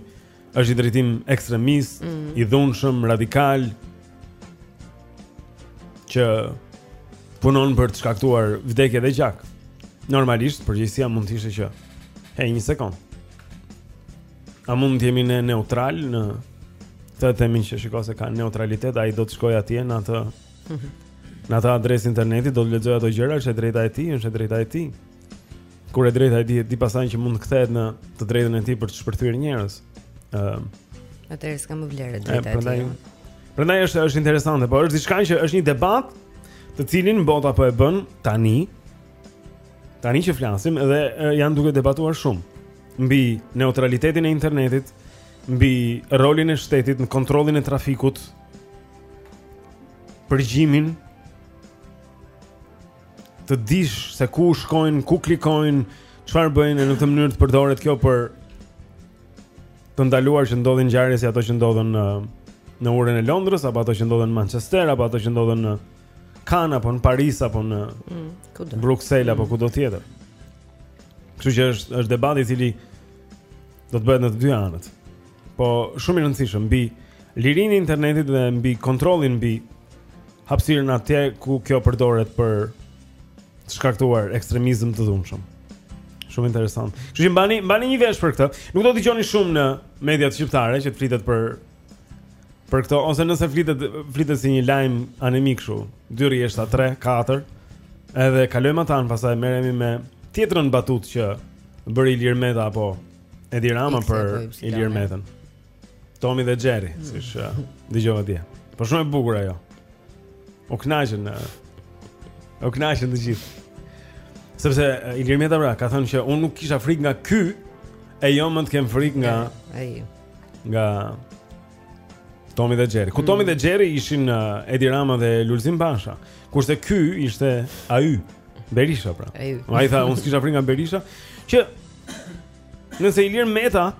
Është një drejtim ekstremist, mm -hmm. i dhunshëm, radikal që punon për të shkaktuar vdekje dhe gjak. Normalisht përgjegjësia mund të ishte që hey, një sekond. A mund të jemi ne neutral në të themi që shiko s'ka neutralitet, ai do të shkojë atje në atë mhm. në atë adresë interneti, do të lexojë ato gjëra, është e drejta e tij, është e drejta e tij. Kur e drejta e tij, di pastaj që mund të kthehet në të drejtën e tij për të shpërthyer njerëz. Ëm. Ehm, uh, Atëherë s'ka më vlerë e drejta e tij. Prandaj është është interesante, por është diçka që është një debat të cilin bota po e bën tani. Tani që flasim dhe janë duke debatuar shumë mbi neutralitetin e internetit, mbi rolin e shtetit në kontrollin e trafikut, përgjimin të dish se ku shkojnë, ku klikojnë, çfarë bëjnë në këtë mënyrë të përdoret kjo për të ndaluar që ndodhin ngjarje si ato që ndodhën në në urën e Londrës apo ato që ndodhën në Manchester apo ato që ndodhën në Cannes apo në Paris apo në mm, Bruksel apo mm. kudo tjetër. Kështu që është është debati i cili do të bëhet në të dy anët. Po shumë i rëndësishëm mbi lirinë e internetit dhe mbi kontrollin mbi hapësirën atje ku kjo përdoret për të shkaktuar ekstremizëm të dhunshëm. Shumë interesant. Kështu që mbani mbani një vesh për këtë. Nuk do të dëgjoni shumë në mediat shqiptare që të flitet për për këto ose nëse flitet flitet si një lajm anemik kështu, dy rreshta, 3, 4. Edhe kalojmë matanë, pastaj merremi me tjetrën batutë që bëri Ilir Meta apo Edi Rama për Ilir Metën. Tomi dhe Jerry, mm. siç uh, dëgjova ti. Po shumë e bukur ajo. U kënaqën. Uh, u kënaqën të gjithë. Sepse uh, Ilir Meta pra ka thënë që unë nuk kisha frikë nga ky, e jo më të kem frikë nga ai. Nga Tomi dhe Jerry. Ku mm. Tomi dhe Jerry ishin uh, Edi Rama dhe Lulzim Basha. Kurse ky ishte ai. Berisha pra. Ai tha unë s'kisha frikë nga Berisha, që Nëse Ilir Meta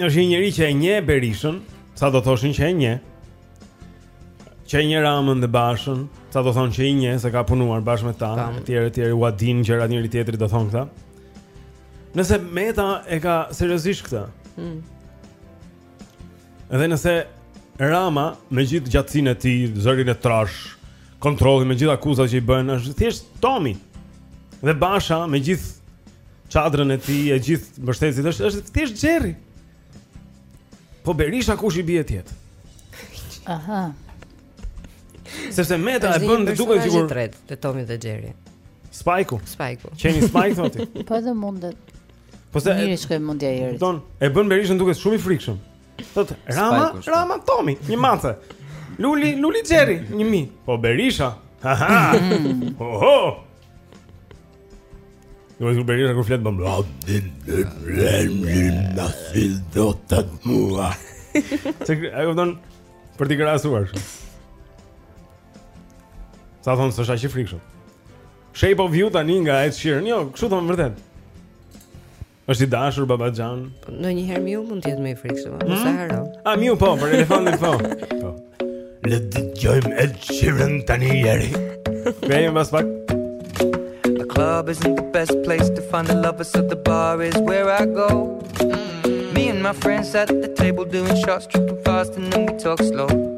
është një njeri që e njeh Berishën, ca do thoshin që e njeh, që e njeh Ramën dhe Bashën, ca do thonë që i njeh, se ka punuar bashkë me ta, e tjere, e tjere, ua dinë gjërat njëri-tjetrit, do thonë këta. Nëse Meta e ka seriozisht këtë, hmm. Edhe nëse Rama me gjithë gjatësinë e tij, zërin e trashë, kontrollin me gjithë akuzat që i bëhen, është thjesht Tomi. Dhe Basha me gjithë çadrën e tij, e gjithë mbështetësit është është thjesht Xherri. Po Berisha kush i bie të jetë? Aha. Sepse Meta e bën të duket sikur i treti te Tomi dhe Xherri. Spajku. Spajku. Qeni Spajk thua ti. Po edhe mundet. Po si i shkoi mendja e Erit. Don, e bën Berishën të duket shumë i frikshëm. Thotë Rama, po. Rama Tomi, një mace. Luli, Luli Xheri, një mi. Po Berisha. Aha. Mm. Oho. Jo, ju bëni ajo flet bëm. Na fil do ta mua. Ç'e ai për t'u krahasuar. Ca thonë se është aq i frikshëm. Shape of You tani nga Ed Sheeran. Jo, kështu thonë vërtet. Është i dashur babaxhan. Ndonjëherë miu mund të jetë më i frikshëm, mos e harro. A miu po, për elefantin po. Po. Le të dëgjojmë Ed Sheeran tani Eri. Kthehemi pas pak. The club isn't the best place to find a lover so the bar is where I go. Mm. Me and my friends at the table doing shots drinking fast and then we talk slow.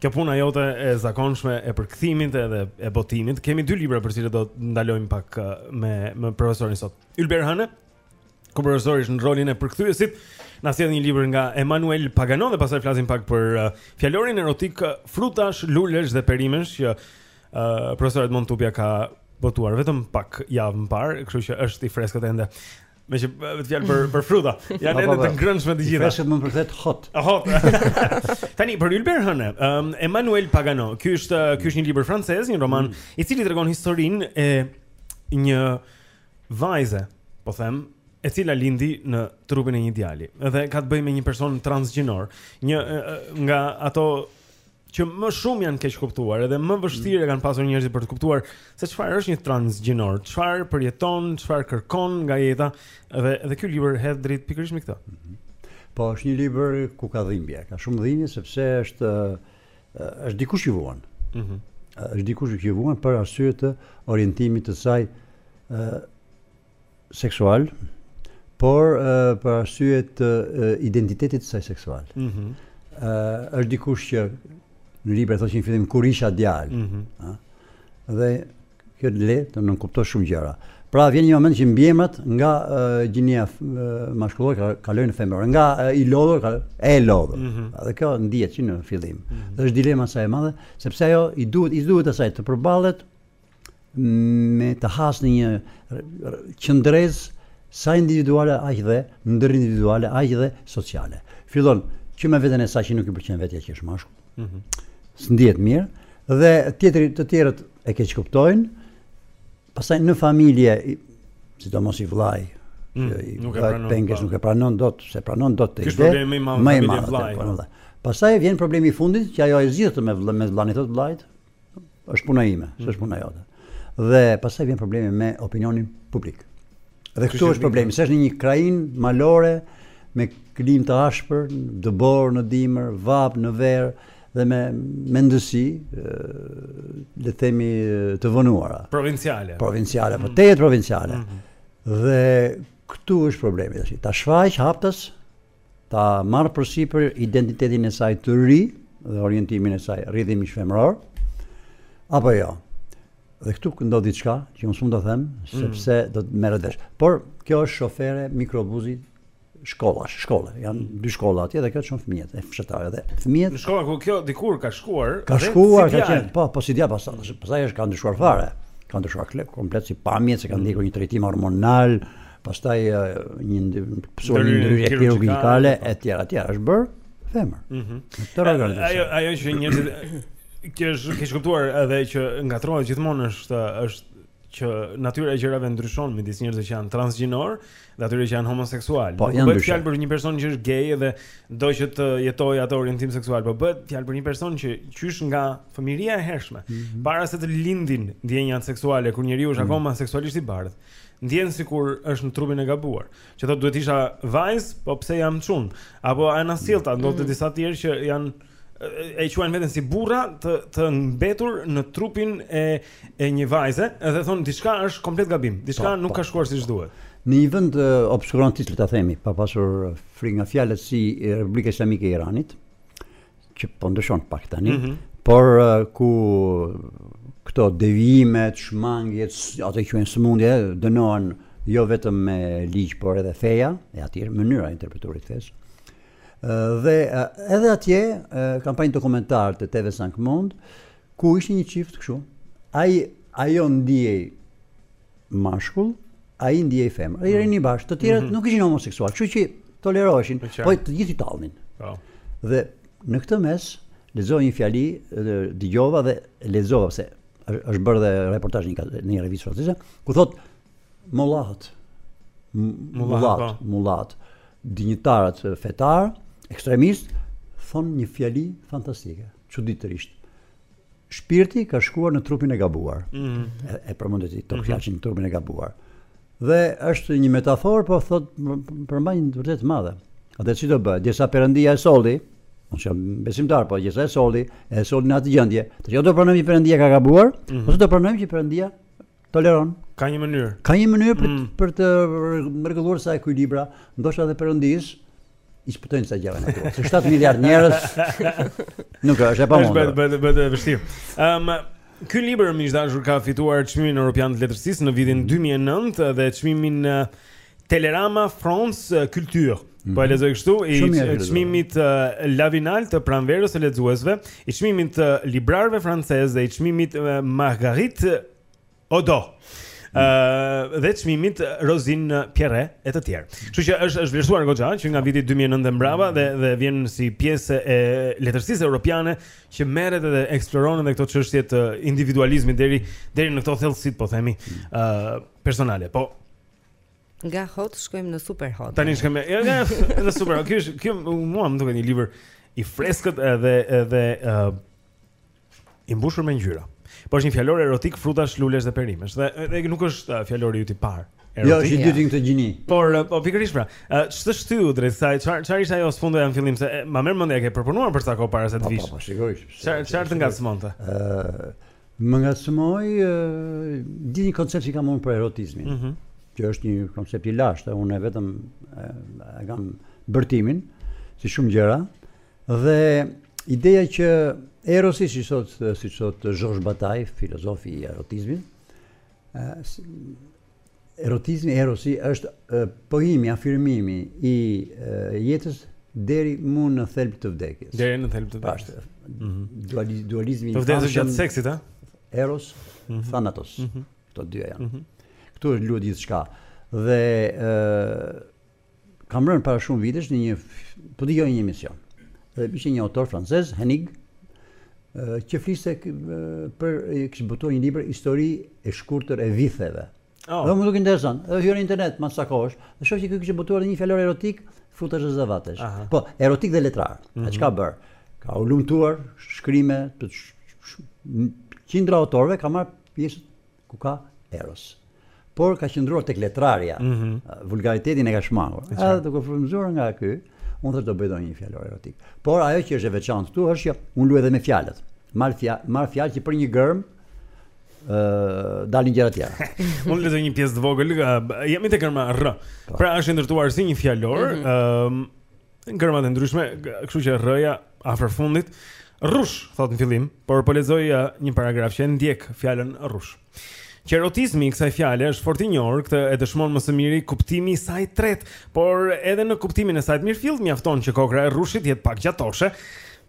Kjo puna jote e zakonshme e përkthimit edhe e botimit. Kemi dy libra për cilët do të ndalojmë pak uh, me me profesorin sot. Ylber hëne, ku profesori është në rolin e përkthyesit, na sjell një libër nga Emanuel Pagano dhe pastaj flasim pak për uh, fjalorin erotik uh, frutash, lulesh dhe perimesh që uh, profesor Edmond Tupja ka botuar vetëm pak javë më parë, kështu që është i freskët ende. Meqë bëhet fjalë për për fruta. Janë edhe të ngrënshme të gjitha. Është më përthet hot. Hot. Tani për Ylber hëne, um, Emmanuel Pagano. Ky është ky është një libër francez, një roman mm. i cili tregon historinë e një vajze, po them, e cila lindi në trupin e një djali. Dhe ka të bëjë me një person transgjinor, një nga ato që më shumë janë keqkuptuar, edhe më vështirë e kanë pasur njerëzit për të kuptuar se çfarë është një transgjinor, çfarë përjeton, çfarë kërkon nga jeta, dhe dhe ky libër hedh dritë pikërisht mbi këtë. Mhm. Po është një libër ku ka dhimbje, ka shumë dhimbje sepse është është dikush që vuan. Mhm. Mm është dikush që vuan për arsye të orientimit të saj ë seksual, por për arsye të identitetit të saj seksual. Ëh, mm është dikush që në libër thotë që në fillim kur isha djalë, mm -hmm. dhe kjo lë të nënkuptohen shumë gjëra. Pra vjen një moment që mbiemrat nga uh, gjinia uh, mashkullore kalojnë në femërore, nga uh, i lodhur te e lodhur. Mm -hmm. Dhe kjo ndihet që në fillim. Mm -hmm. Dhe është dilema e saj e madhe, sepse ajo i duhet i duhet asaj të përballet me të hasë në një qëndresë sa individuale aq dhe ndërindividuale aq dhe sociale. Fillon që me veten e saj që nuk i pëlqen vetja që është mashkull. Mm -hmm. S'ndihet mirë dhe tjetri të tjerët e keqkuptojnë. Pastaj në familje, sidomos i vëllai, mm, që nuk e pranon, pengesë, po. nuk e pranon dot, s'e pranon dot këtë ide. Ky është problemi më i madh, më i madh. Pastaj vjen problemi i fundit që ajo e zgjidh me vëllanë, me vëllain i thotë vëllait, është puna ime, mm. s'është puna jote. Dhe pastaj vjen problemi me opinionin publik. Dhe këtu është problemi, se është në një krahinë malore me klimë të ashpër, dëborë në dimër, vapë në verë dhe me mendësi, le të themi të vonuara. Provinciale. Provinciale, po mm. tejet provinciale. Mm-hmm. Dhe këtu është problemi tash. Ta shfaq haptas ta marrë përsipër identitetin e saj të ri dhe orientimin e saj rrjedhimisht femëror apo jo. Dhe këtu ndodh diçka që unë s'mund të them mm. sepse mm. do të merret vesh. Por kjo është shofere mikrobuzi shkollash, shkolle, janë dy shkolla atje dhe kjo çon fëmijët e fshatrave dhe fëmijët. Në shkolla ku kjo dikur ka shkuar, ka shkuar, ka qenë, po, po si djalë pas, pastaj është ka ndryshuar fare. Ka ndryshuar komplet si pamje, se ka ndjekur një trajtim hormonal, Pastaj ka pësuar një ndërhyrje kirurgikale e tjera, tjera, është bërë femër. Mm -hmm. Të rëgërë Ajo, ajo që njerëzit, kjo është keqkuptuar edhe që ngatërrohet gjithmonë është, është që natyra e gjërave ndryshon midis njerëzve që janë transgjinorë dhe atyre që janë homoseksualë. Po, s'bëhet fjalë për një person që është gay dhe do që të jetojë atë orientim seksual, po bëhet fjalë për një person që qysh nga fëmijëria e hershme, mm -hmm. para se të lindin ndjenjat seksuale kur njeriu është mm -hmm. akoma seksualisht i bardhë. Ndjen sikur është në trupin e gabuar. Që thotë duhet të isha vajzë, po pse jam çun? Apo anasjelltas, mm. ndodh te mm. disa të tjerë që janë e quajnë veten si burra të të mbetur në trupin e e një vajze dhe thonë diçka është komplet gabim, diçka po, nuk po, ka shkuar siç duhet. Në një vend uh, obskurantist le ta themi, pa pasur frikë nga fjalët si Republika Islamike e Iranit, që po ndryshon pak tani, mm -hmm. por uh, ku këto devijimet, shmangjet, ato quhen sëmundje, dënohen jo vetëm me ligj, por edhe feja, e atje, mënyra e interpretuarit fesë. Uh, dhe uh, edhe atje, uh, kam pa një dokumentar të TV Cinq Monde, ku ishte një çift kështu. Ai ajo ndihej mashkull, ai ndihej femër. Ai rrinin mm. bashkë, të tjerët mm -hmm. nuk ishin homoseksualë, kështu që toleroheshin, po të gjithë i tallnin. Po. Dhe në këtë mes lexova një fjali, dëgjova dhe lexova se është bërë dhe reportazh në një revistë franceze, ku thotë mullahët, mullahët, po. mullahët, dinjitarët fetarë, ekstremistë, thonë një fjali fantastike, çuditërisht. shpirti ka shkuar në trupin e gabuar. Mm -hmm. E, e përmende ti të flasim mhm. mm -hmm. trupin e gabuar. Dhe është një metaforë, po thotë përmban një të vërtetë të madhe. Atë si do bëj, derisa perëndia e solli, unë jam besimtar, po derisa e solli, e solli në atë gjendje. O do pranojmë që perëndia ka gabuar, mm -hmm. ose do pranojmë që perëndia toleron. Ka një mënyrë. Ka një mënyrë për, mm. për të rregulluar ca ekuilibra, ndoshta edhe perëndisë, i shpëtojnë ca gjëra në botë. 7 miliard njerëz nuk është e pamundur. Është bëhet bëhet e vështirë. Ëm um, ky libër miq të dashur ka fituar çmimin europian të letërsisë në vitin 2009 mhm. dhe çmimin Telerama France Culture. Mm -hmm. Po e mhm. lexoj kështu, i çmimit Lavinal të pranverës së lexuesve, i çmimit të librarëve francezë dhe i çmimit Marguerite Audoux. Ë uh, dhe çmimit Rozin Pierre e të tjerë. Kështu që është është vlerësuar goxha që nga viti 2009 e mbrapa dhe dhe vjen si pjesë e letërsisë europiane që merret edhe eksploron edhe këto çështje të individualizmit deri deri në këto thellësi, po themi, ë uh, personale. Po nga hot shkojmë në super hot. Tani shkojmë ja, ja, në super hot. Ky është ky mua më duket një libër i freskët edhe edhe ë uh, I mbushur me ngjyra. Po është një fjalor erotik frutash, lulesh dhe perimesh. Dhe, dhe nuk është uh, fjalori yt i parë. Erotik. Jo, është i dyti në këtë gjini. Por uh, po pikërisht pra, uh, ç'të shtyu drejt saj? Çfarë çfarë ishte ajo sfundja në fillim se e, ma merr mendja ke përpunuar për sa kohë para se të po, vish. Po, po, sigurisht. Çfarë çfarë të ngacmonte? Ë, më ngacmoi di një koncept që kam unë për erotizmin. Ëh. Mm që është një koncept i lashtë, unë vetëm e, e kam bërë timin si shumë gjëra, Dhe ideja që Erosi, siç thotë, siç thotë Georges Bataille, filozofi i erotizmit, erotizmi, erosi është pohimi, afirmimi i jetës deri mu në thelb të vdekjes. Deri në thelb të vdekjes. Mhm. Dualizmi, dualizmi. Të vdekjes gjatë seksit, a? Eros, mm -hmm. Thanatos. Mm -hmm. Këto dyja janë. Mm -hmm. Këtu luhet gjithçka. Dhe ë Kam rënë para shumë vitesh në një, po dëgjoja një emision. Dhe ishte një autor francez, Henig, që fliste për kishte botuar një libër histori e shkurtër e vitheve. Oh. Dhe m'u duk interesant, dhe hyra në internet, ma sa kohë është, dhe shoh që ky kishte botuar dhe një fjalor erotik, frutash dhe zarzavatesh. Aha. Po, erotik dhe letrar, mm -hmm. e ç'ka mhm. bërë? Ka hulumtuar, shkrime, të qindra autorëve, ka marrë pjesët ku ka eros. Por ka qëndruar tek letrarja, mm -hmm. vulgaritetin e ka shmangur. Edhe duke u frymëzuar nga ky, unë thashë do bëj një fjalor erotik. Por ajo që është e veçantë këtu është që unë luaj edhe me fjalët. Marr fjalë, marr fjalë që për një gërmë dalin gjëra të tjera. unë lexoj një pjesë të vogël, jam te gërma R. Po. Pra është ndërtuar si një fjalor, mhm. ë mm -hmm. um, Gërmat e ndryshme, kështu që rr-ja afër fundit rrush, thotë në fillim, por po lexoj uh, një paragraf që e ndjek fjalën rrush. Që erotizmi i kësaj fjale është fort i njohur, këtë e dëshmon më së miri kuptimi i saj i tretë, por edhe në kuptimin e saj të mirëfilltë mjafton që kokrra e rrushit të jetë pak gjatoshe,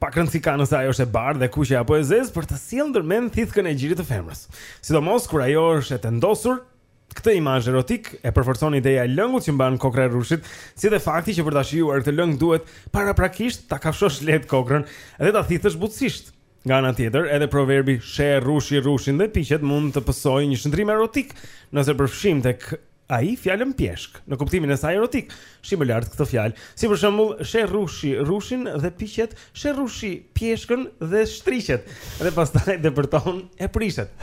pak rëndësi ka nëse ajo është e bardhë, e kuqe apo e zezë për të sjellë ndërmend thithkën e gjirit të femrës. Sidomos kur ajo është e tendosur, Këtë imazh erotik e përforcon ideja e lëngut që mban kokrra e rrushit, si dhe fakti që për ta shijuar këtë lëng duhet paraprakisht ta kafshosh lehtë kokrrën dhe ta thithësh butësisht. Nga ana tjetër, edhe proverbi sheh rrushi rrushin dhe piqet mund të pësojë një shndërrim erotik, nëse përfshijmë tek ai fjalën pjeshkë, në kuptimin e saj erotik. Shih më lart këtë fjalë. Si për shembull, sheh rrushi rrushin dhe piqet Sheh rrushi pjeshkën dhe shtriqet dhe pastaj depërton e prishet.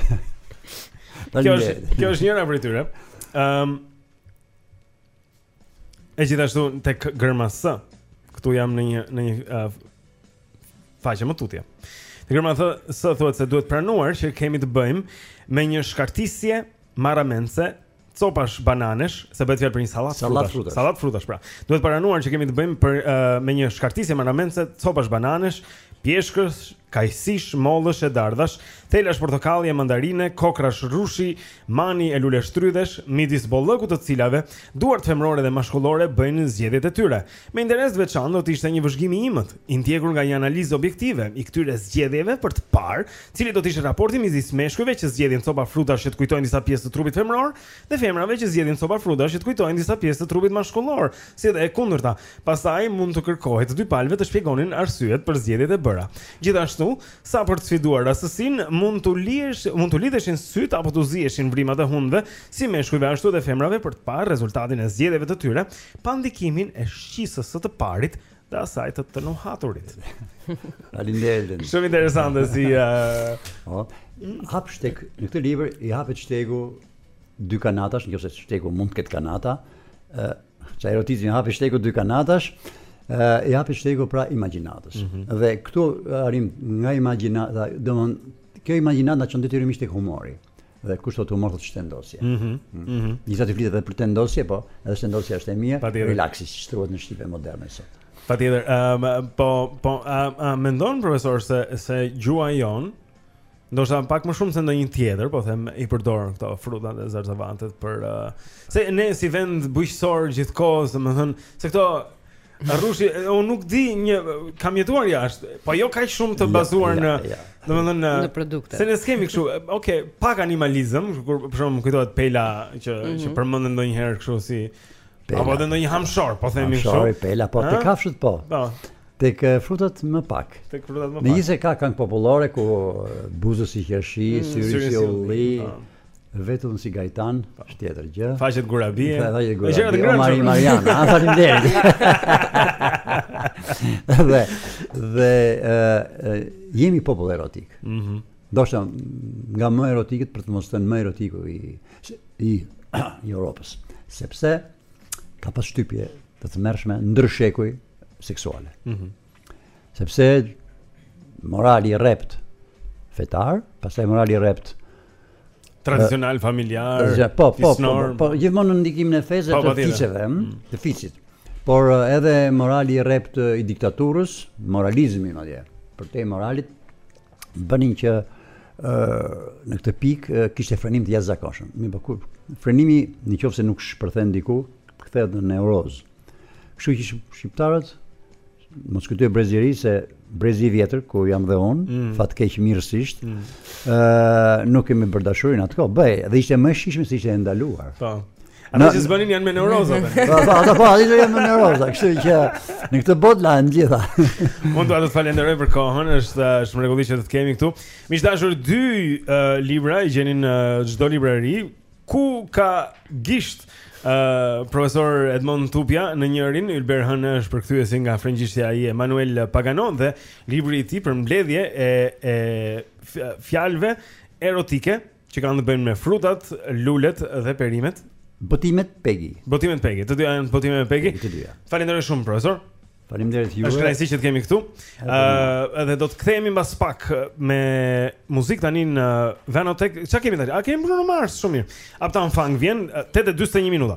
Kjo është kjo është njëra prej tyre. Ëm um, E gjithashtu tek gërma s. Këtu jam në një në një uh, faqe më tutje. Te gërma s thuhet se duhet pranuar që kemi të bëjmë me një shkartisje marramendëse copash bananesh, se bëhet fjalë për një sallatë Sallatë frutash. frutash. Sallatë frutash pra. Duhet pranuar që kemi të bëjmë për ë, me një shkartisje marramendëse copash bananesh, pjeshkësh, kajsish, mollësh e dardhash, thelash portokalli e mandarine, kokrrash rrushi, mani e luleshtrydhesh, midis bollëkut të cilave duart femërore dhe mashkullore bëjnë zgjedhjet e tyre. Me interes të veçantë do të ishte një vëzhgim i imët, i ndjekur nga një analizë objektive i këtyre zgjedhjeve për të parë Cili do të ishte raporti midis meshkujve që zgjedhin copa frutash që të kujtojnë disa pjesë të trupit femëror dhe femrave që zgjedhin copa frutash që të kujtojnë disa pjesë të trupit mashkullor, si dhe e kundërta? Pastaj mund t'u kërkohej të dy palëve të shpjegonin arsyet për zgjedhjet e bëra. Gjithashtu, sa për të sfiduar rastësinë, mund t'u lihesh, mund t'u lidheshin sytë apo t'u ziheshin vrimat e hundëve, si meshkujve ashtu edhe femrave për të parë rezultatin e zgjedhjeve të tyre pa ndikimin e shqisës së të parit të asaj të të nuhaturit. Faleminderit. Shumë interesante si ë uh... hap shteg, në këtë libër i hapet shtegu dy kanatash, nëse shtegu mund të ketë kanata, ë uh, ça erotizmi i hapet shtegu dy kanatash, ë uh, i hapet shtegu pra imagjinatës. Mm -hmm. Dhe këtu arrijmë nga imagjinata, domthon kjo imagjinata na çon detyrimisht tek humori. Dhe kush thotë humor thotë shtendosje. Ëh. Mm -hmm. mm -hmm. Sado të flitet edhe për tendosje, po, edhe shtendosja është e mirë. Relaxi siç thuhet në shqipen moderne sot. Patjetër, ëm um, po po a, a mendon profesor se se gjuha jonë ndoshta pak më shumë se ndonjë tjetër, po them i përdor këto fruta dhe zarzavante për uh, se ne si vend bujqësor gjithkohë, domethënë se këto Rrushi, unë nuk di, kam jetuar jashtë, po jo kaq shumë të bazuar në, domethënë në produkte. Se ne kemi kështu, ok, pak animalizëm, kur për shembull më kujtohet pela që mm -hmm. që përmendet ndonjëherë kështu si pela. Apo dhe ndonjë hamshor, po themi kështu. Hamshor, pela, po te kafshët po. Po. Tek frutat më pak. Tek frutat më pak. Megjithëse ka këngë popullore ku buzë si qershi, mm, syri si ulli, po. Vetull si gajtan, është tjetër gjë. Faqet gurabie. Faqet gurabie. Është tjetër Mari Marian, a faleminderit. dhe dhe ë jemi popull erotik. Mhm. Mm Ndoshta nga më erotikët për të mos thënë më erotiku i i Europës, sepse ka pas shtypje të tmerrshme ndër shekuj seksuale. Mm -hmm. Sepse morali i rreptë fetar, pastaj morali i rreptë tradicional familjar. Po, po, po, po, gjithmonë në ndikimin e fesë po, të fiseve, hm, mm. të fisit. Por eh, edhe morali i rreptë eh, i diktaturës, moralizmi madje, përtej moralit bënin që ë eh, në këtë pikë kishte frenim të jashtëzakonshëm. Mirëpo kur frenimi në qoftë se nuk shpërthen diku, kthehet në neurozë. Kështu që shqiptarët mos kujtojë brezi i ri se brezi i vjetër ku jam dhe unë, mm. fatkeqmirësisht, mm. uh, nuk kemi bërë dashuri në atë kohë. Bënim, dhe ishte më e shijshme se ishte e ndaluar. Po. Ata që s'bënin janë me neuroza. Po, po, ata po, ata janë me neuroza, kështu që në këtë botë lahen të gjitha. Unë dua të të falenderoj për kohën, është është mrekulli që të kemi këtu. Miq të dashur, dy uh, librat i gjeni në uh, çdo librari, Ku ka gisht uh, profesor Edmond Tupja në njërin, Ylber hëne është përkthyesi nga frëngjishtja i Emanuel Pagano dhe libri i tij përmbledhje e e fjalëve erotike që kanë të bëjnë me frutat, lulet dhe perimet. Botimet Pegi. Botimet Pegi. Të dyja janë botimet Pegi. Të dyja. Faleminderit shumë profesor. Faleminderit juve. Është kënaqësi që të kemi këtu. Ëh, uh, edhe do të kthehemi mbas pak me muzikë tani në Vanotek. Çka kemi tani? A kemi Bruno Mars shumë mirë. Uptown Funk vjen 8:41 minuta.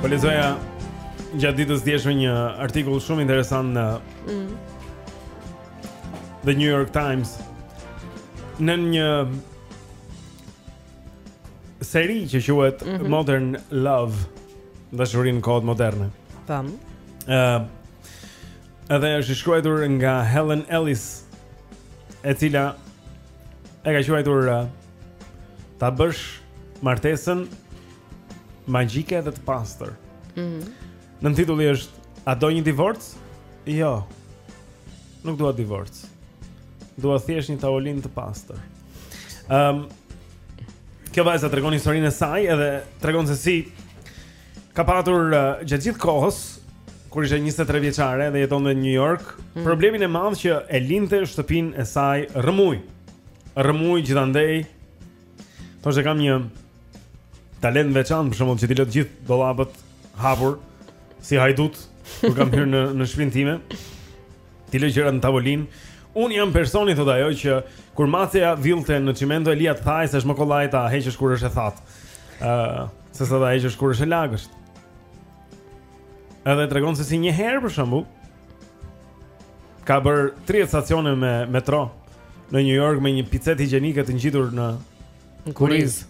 Po lezoja gjatë ditës së djeshme një artikull shumë interesant në mm. The New York Times në një seri që quhet mm -hmm. Modern Love, dashuria në kohët moderne. Tam. Ëh. Uh, edhe është shkruajtur nga Helen Ellis, e cila e ka quajtur uh, ta bësh martesën magjike dhe të pastër. Mhm. Mm Nëntitulli është A do një divorc? Jo. Nuk dua divorc. Dua thjesht një tavolinë të pastër. Ehm um, Kjo vajza tregon historinë e saj edhe tregon se si ka patur uh, gjatë gjithë kohës kur ishte 23 vjeçare dhe jetonte në New York, mm. problemin e madh që e linte shtëpinë e saj rrëmuj. Rrëmuj gjithandej. Thoshte kam një talent të veçantë për shembull që t'i lë të gjithë dollapët hapur si hajdut kur kam hyrë në në shpinë time. T'i lë gjërat në tavolinë. Unë jam personi thotë ajo që kur macja villte në çimento e lija të thahej se është më kollaj ta heqësh kur është e thatë. Ë, uh, sesa ta heqësh kur është e lagësht. Edhe tregon se si një herë për shembull ka bërë 30 stacione me metro në New York me një pecetë higjienike të ngjitur në në kurriz.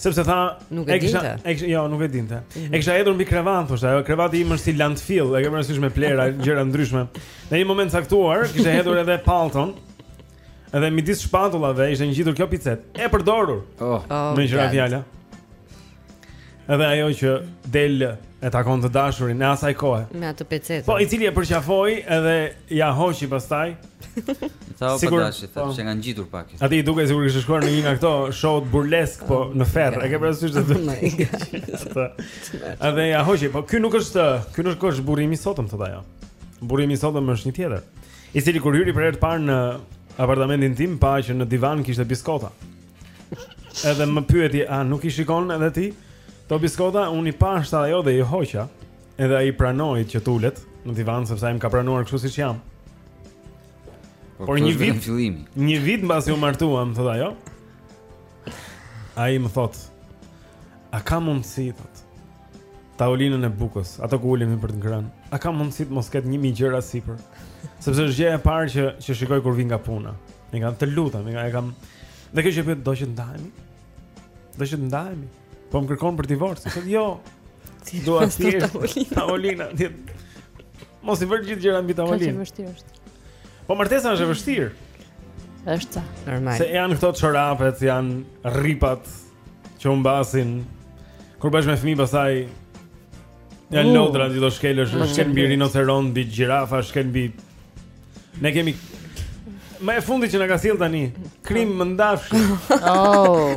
Sepse tha, nuk e dinte. E kisha, jo, nuk e dinte. Mhm. E kisha hedhur mbi krevat, thoshte, ajo krevati im është si landfill, e ke parasysh me plehra, gjëra të ndryshme. Në një moment të caktuar, kisha hedhur edhe pallton. Edhe midis shpatullave ishte ngjitur kjo pecetë, e përdorur. Oh, oh me gjëra fjala. Edhe ajo që del e takon të dashurin e asaj kohe. Me atë pecetë. Po i cili e përqafoi edhe ia hoqi pastaj. Sa u padashi, po. që nga ngjitur pak. Atij iu duk sikur kishte shkuar në një nga këto show burlesk po në ferr. E ke parasysh se do. Edhe ia hoqi, po ky nuk është, ky nuk është burri im i sotëm thotë ajo. Burri im i sotëm është një tjetër. I cili kur hyri për herë të parë në apartamentin tim pa që në divan kishte biskota. Edhe më pyeti, a nuk i shikon edhe ti? Ato biskota, unë i pashë tha ajo dhe i hoqa Edhe ai pranoi që t'ulet në divan, sepse ai më ka pranuar kështu siç jam po, Por një vit Një vit mbasi u martuam, thotë ajo Ai më thotë A ka mundësi, thotë tavolinën e bukës, ato ku ulemi për të ngrënë, a ka mundësi të mos ketë 1000 gjëra sipër? Sepse është gjëja e parë që që shikoj kur vi nga puna. Ne kam të lutem, e kam Dhe kjo që pyet do që të ndajemi? Do që të ndajemi? Po më kërkon për divorc, thotë jo. Ti do thjesht tavolina, ti. Mos i vër gjithë gjëra mbi tavolinë. Është vështirë, është. Po martesa është e vështirë. Është. Normal. Se janë këto çorapet, janë rripat, Që unë basin Kur bëhesh me fëmijë pastaj Ja uh, lodra në gjitho shkelësh shkel mbi rinoceront, mbi gjirafa, shkel mbi Ne kemi Më e fundi që na ka sjellë tani krimb mëndafshi oh.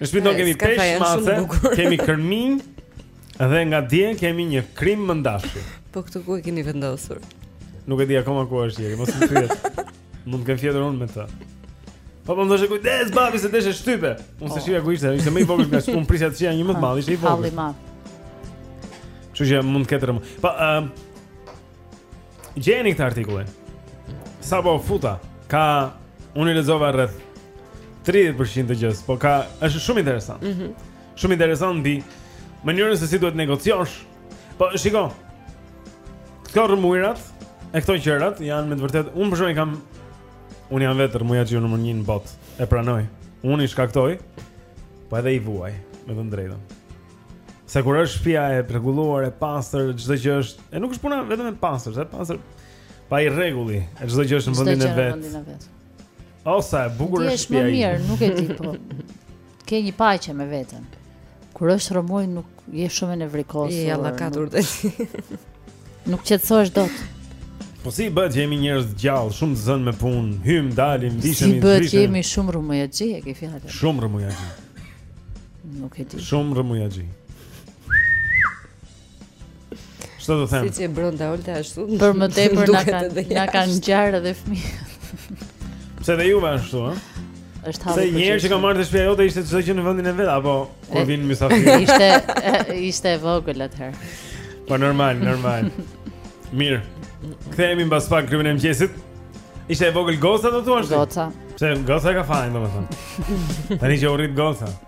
Në shpi ne kemi peshq, mace Kemi kërmill Dhe nga dje kemi një krimb mëndafshi Po këtu ku e keni vendosur Nuk e di akoma ku është Jeri Mos më pyet Mund të kem fjetur unë me të. Po po më tha kujdes babi se desh e shtype. Unë s'e po shija ku ishte, ishte më i vogël nga ç'unë prisja të shija një më të madh, ishte i vogël. Halli i madh. Kështu që mund të ketë rënë. Po ëm Gjeje këtë artikullin. Sapo e futa. Ka unë i lexova rreth 30% të gjës, po kjo është shumë interesant. Mhm. Mm shumë interesant mbi mënyrën se si duhet negociosh Po shiko. Këto rrëmujrat e këto gjërat janë me të vërtetë, unë për shembull i kam, unë jam vetë rrëmujaxhiu numër 1 në botë. E pranoj. Unë i shkaktoj. Po edhe i vuaj, me thënë të drejtën. Se kur është shtëpia e rregulluar e pastër, çdo gjë është, e nuk është puna vetëm e pastër, se pastër pa rregull, e çdo gjë është në vendin e vet. O sa e bukur është shtëpia. Është më mirë, nuk e di po. Ke një paqe me veten. Kur është rrëmujë nuk je shumë e nevrikosur. Je alla katur të Nuk qetësohesh dot. Po si i bëhet që jemi njerëz të gjallë, shumë të zënë me punë, hym, dalim, vishemi, si bëhet që jemi shumë rrëmujaxhi, e ke fjalën. Shumë rrëmujaxhi. Nuk e di. Shumë rrëmujaxhi. Çfarë do të them? S'hiqem brenda Olta ashtu. Për më tepër na kanë na kanë ngjarë edhe fëmijët. Pse dhe ju jeni ashtu, ha? është halli. Se njëherë që kam ardhur te shtëpia jote ishte çdo gjë në vendin e vet apo kur vijnë mysafirë. Ishte ishte e vogël atëherë. Po normal, normal. Mirë. Kthehemi mbas pak te Klubi i mëngjesit. Ishte e vogël goca do thua? Goca. Pse goca e ka fajin domethënë. Tani që u rrit goca.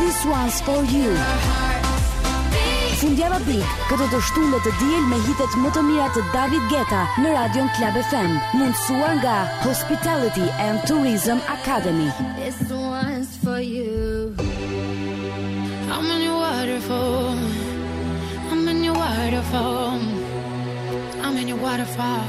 This one's for you. Fundjava Big, këtë të shtunë dhe të diel me hitet më të mira të David Geta në Radion Klab FM, mundësuar nga Hospitality and Tourism Academy. This one's for you. I'm in your waterfall. I'm in your waterfall. I'm in your waterfall.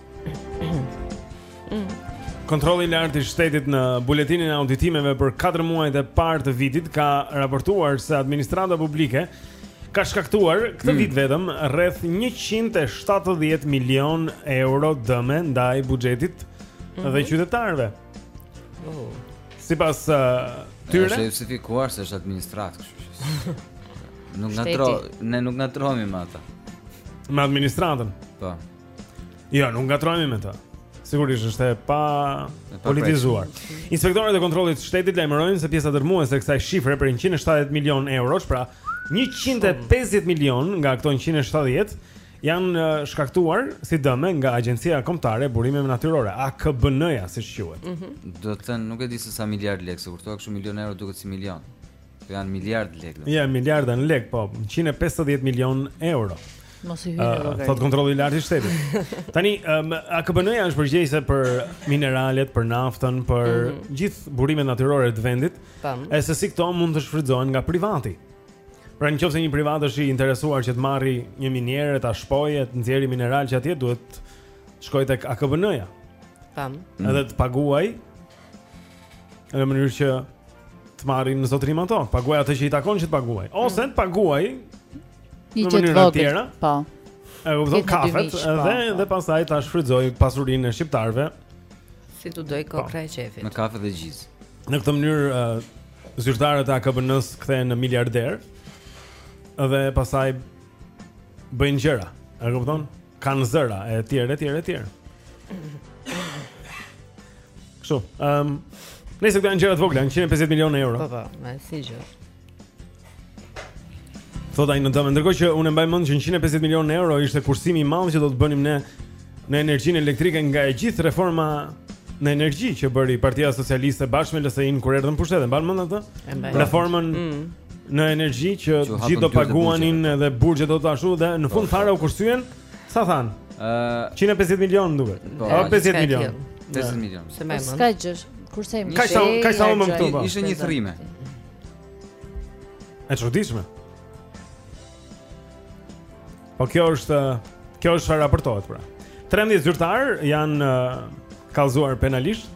Kontrolli i lartë i shtetit në buletinin e auditimeve për 4 muajt e parë të vitit ka raportuar se administrata publike ka shkaktuar këtë mm. vit vetëm rreth 170 milion euro dëme ndaj buxhetit mm -hmm. dhe qytetarëve. Oh. Sipas uh, tyre, është justifikuar se është administratë, kështu që. Nuk ngatrro, ne nuk ngatërrohemi me ata. Me administratën. Po. Jo, nuk ngatërrohemi me ta. Sigurisht është e papolitizuar. Inspektorët e kontrollit të shtetit lajmërojnë se pjesa dërmuese e kësaj shifre prej 170 milion eurosh, pra 150 milion nga këto 170 janë shkaktuar si dëme nga Agjencia Kombëtare e Burimeve Natyrore, AKBN-ja siç quhet. Mm -hmm. Domethënë, nuk e di se sa miliard lekë, kur thua kështu milion euro duket si milion. Këto janë miliardë lekë. domethënë. Ja, miliarda në lek, po, 150 milion euro. Mos i hyj në Ë, llogari. Thotë kontrolli i lartë i shtetit. Tani, um, AKBN-ja është përgjegjëse për mineralet, për naftën, për Mhm. gjithë burimet natyrore të vendit. Tam. E se si këto mund të shfrytëzohen nga privati. Pra në qoftë se një privat është i interesuar që të marri një minierë, ta shpojë, të nxjerrë mineral që atje duhet të shkojë tek AKBN-ja. Tam. Edhe të paguajë në mënyrë që të marrë në zotërim ato. Paguajë atë që i takon që të paguajë. Ose të paguajë një gjë të vogël. Po. E u dhon kafet po, dhe po. dhe pastaj ta shfrytëzojë pasurinë e shqiptarëve. Si t'u dojë po. kokrra e qefit. Me kafe dhe gjizë. Në këtë mënyrë zyrtarët e AKBN-së kthehen në miliarderë. Dhe pastaj bëjnë gjëra. E kupton? Kanë zëra e tjera e tjera e tjera. Kështu. Ehm, um, se këto janë gjëra të vogla, 150 milionë euro. Po po, më si gjë. Thotë ai në dëme, ndërkohë që unë mbaj mend që 150 milionë euro ishte kursimi i madh që do të bënim ne në energjinë elektrike nga e gjithë reforma në energji që bëri Partia Socialiste bashkë me LSI-n kur erdhën në pushtet. Mban mend atë? Reformën mm. në energji që gjithë do paguanin edhe burgjet do të ashtu dhe në fund po, fare u kursyen. Po. Sa thanë? Ë, 150 milionë më duket. Po, Apo 50 diçka e milionë. tillë. 50 milionë. Se më Po s'ka mend. gjë. Kurse Një Kaq sa- shej, kaq sa unë më harxhoj. këtu, po. Ishte një thërrime. E çuditshme. Po kjo është kjo është çfarë raportohet pra. 13 zyrtarë janë uh, kallëzuar penalisht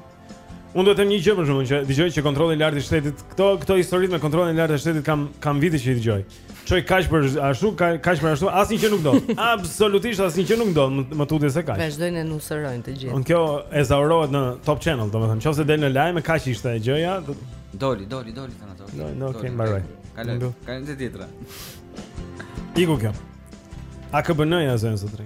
Unë do të them një gjë për shkakun që dëgjoj që kontrolli i lartë i shtetit, këto këto historitë me kontrollin e lartë të shtetit kam kam vite që i dëgjoj. Çoi kaq për ashtu, kaq për ashtu, asnjë gjë nuk ndodh. Absolutisht asnjë gjë nuk ndodh, më tutje se kaq. Vazhdojnë të nusërojnë të gjithë. Unë kjo ezaurohet në Top Channel, domethënë, nëse del në lajm e kaq ishte gjëja, do doli, doli, doli tani doli. Doli, no, okay, mbaroi. Kaloi. Kalo te tjetra. Iku kjo. A ka bënë ja zënë sot rri?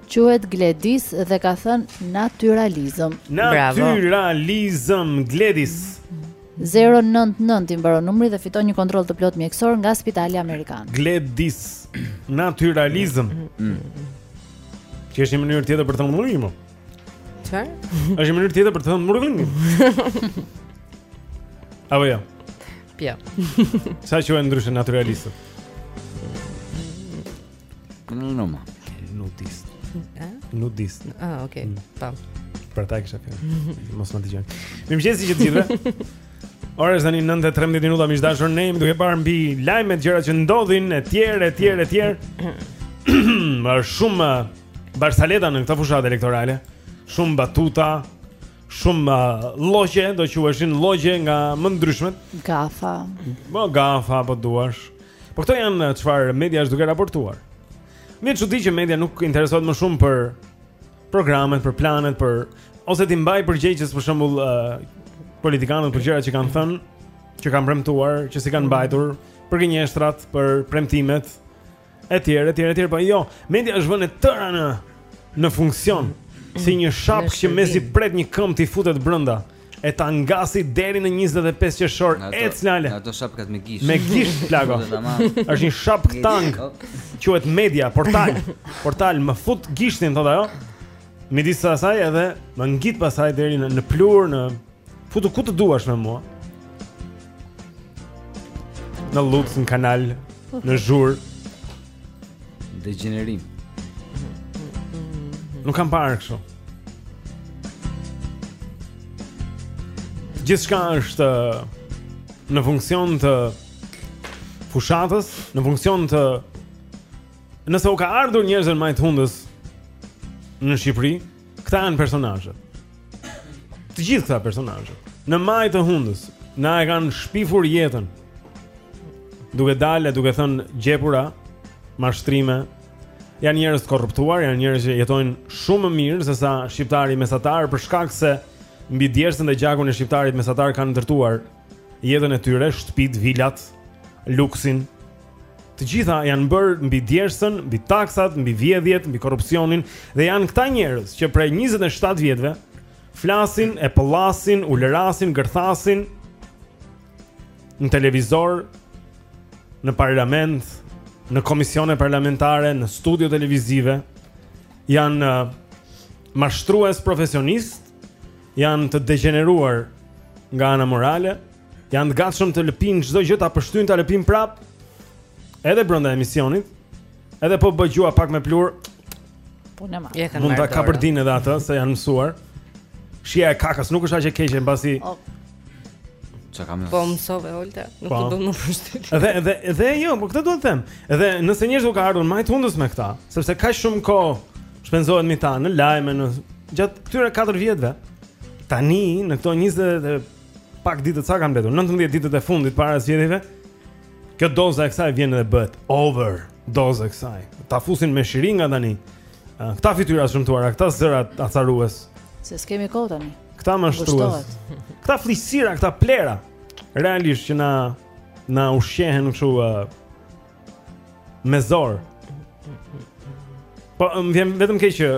Quhet Gledis dhe ka thënë natyralizëm. Natyralizëm Gledis. 099 i mbaron numri dhe fiton një kontroll të plotë mjekësor nga Spitali Amerikan. Gledis. Natyralizëm. Që është një mënyrë tjetër për të thënë murrim. Çfarë? Është një mënyrë tjetër për të thënë murrim. Apo jo. Pia. Sa quhen ndryshe natyralistët? Në në ma Nudist Nudist Ah, ok, mm. pa Për ta kisha për Mos më të gjënë Mirëmëngjesi të gjithëve Ora është tani 9:13 minuta miq të dashur ne jemi duke parë mbi lajmet gjërat që ndodhin etj etj etj. Është shumë uh, barsaleta në këtë fushatë elektorale. Shumë batuta, shumë uh, llogje, do quheshin llogje nga më të ndryshmet. Gafa. Po gafa po të duash. Po këto janë çfarë media është duke raportuar. Mirë çudi që media nuk interesohet më shumë për programet, për planet, për ose t'i mbajë përgjegjës për shembull uh, politikanët për gjërat që kanë thënë, që kanë premtuar, që s'i kanë mbajtur për gënjeshtrat, për premtimet Etj, etj, etj, po jo. Media është vënë e tëra në në funksion mm. si një shapkë që mezi pret një këmbë t'i futet brenda e ta ngasë deri në 25 qershor e lale. Ato shapkat me gisht. Me gisht plako. Është një shapkë tang. Quhet media portal. Portal më fut gishtin thotë ajo. Midis asaj edhe më ngit pastaj deri në në pluhur në Futu ku të duash me mua Në llucë, në kanal, në zhur Degjenerim Nuk kam parë kështu Gjithçka është uh, në funksion të fushatës Në funksion të Nëse u ka ardhur njerëzve në majë të hundës Në Shqipëri Këta janë personazhet. Të gjithë këta personazhet. Në majë të hundës, na e kanë shpifur jetën. Duke dalë, duke thënë gjepura, mashtrime. Janë njerëz të korruptuar, janë njerëz që jetojnë shumë më mirë sesa shqiptari mesatar për shkak se mbi djersën dhe gjakun e shqiptarit mesatar kanë ndërtuar jetën e tyre, shtëpitë, vilat, luksin. Të gjitha janë bërë mbi djersën, mbi taksat, mbi vjedhjet, mbi korrupsionin dhe janë këta njerëz që prej 27 vjetësh flasin e pëllasin, ulërasin, gërthasin në televizor, në parlament, në komisione parlamentare, në studio televizive. Janë uh, mashtrues profesionistë janë të degjeneruar nga ana morale, janë të gatshëm të lëpin çdo gjë ta pështyjnë ta lëpin prap. Edhe brenda emisionit, edhe po bëj gjuha pak me plur. Po na marr. Mund ta kapërdin edhe atë se janë mësuar. Shija e kakës nuk është aq e keqe mbasi Çka kam? Po mësove Olta, nuk po. do më përshtyt. Dhe dhe dhe jo, po këtë duhet të them. Dhe nëse njerëzit u ka ardhur majë të hundës me këta, sepse kaq shumë kohë shpenzohet me ta në lajme në gjatë këtyre 4 vjetëve. Tani në këto 20 pak ditë sa kanë mbetur, 19 ditët e fundit para zgjedhjeve, Kjo doza e kësaj vjen dhe bëhet over doza e kësaj. Ta fusin me shiringa tani. Këta fytyrëshëmtuara, këta zërat acarues. Se s'kemi kohë tani. Këta mashtrues. Këta fëlliqësira, këta plehra. Realisht që na na ushqehen kështu uh, me zor. Po më vjen vetëm keq që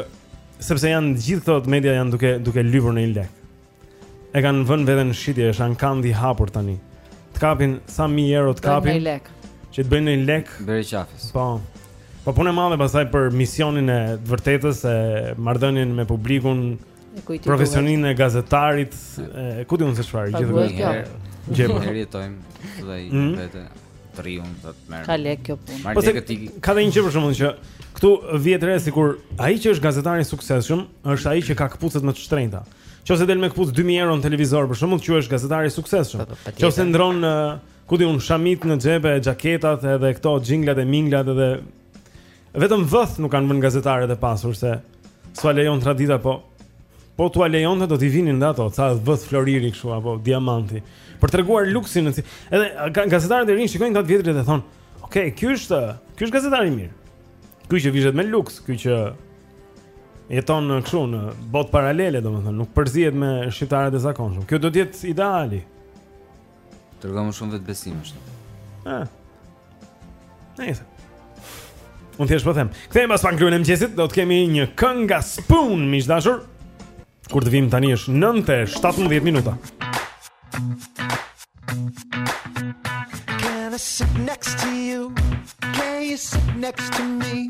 sepse janë gjithë këto media janë duke duke lypur ndonjë lek. E kanë vënë veten në shitje, është ankand i hapur tani. Të kapin sa mijë euro të kapin. Bëjnë lek. Që të bëjnë ndonjë lek. Bërë qafës. Po. Po punë e madhe pastaj për misionin e të vërtetës e marrëdhënien me publikun. Profesionin e gazetarit, e ku di unë se çfarë, gjithë kjo. Gjepura. Ne jetojmë dhe i mhm. vetë triun do të merr. Ka lek kjo punë. Po se ka dhe një gjë për shkakun që këtu vihet re sikur ai që është gazetar i suksesshëm është ai që ka këpucët më të shtrenjta. Nëse del me këpucë 2000 euro në televizor, për shembull quhesh gazetar i suksesshëm. Po, po, Nëse ndërron ku di unë shamitë në xhepe, xhaketat edhe këto xhinglat e minglat edhe vetëm vëth nuk kanë vënë gazetarët e pasur se s'ua lejon tradita po. Po t'ua lejonte do t'i vinin dhe ato, ca vëth floriri kështu apo diamanti. Për treguar luksin e tyre. Edhe gazetarët e rinj shikojnë këta të vjetrit dhe thonë, "Ok, ky është, ky është gazetar i mirë." Ky që vishet me luks, ky që jeton kështu në botë paralele, domethënë nuk përzihet me shqiptarët e zakonshëm. Kjo do të jetë ideali. Tregon më shumë vetëbesim është. Ah. Nice. Unë thjesht po them. Kthehemi pas pak, klubi e mëngjesit, do të kemi një këngë nga Spoon miq të dashur. Kur të vijmë tani është 9:17 minuta. Can I sit next to you? Can you sit next to me?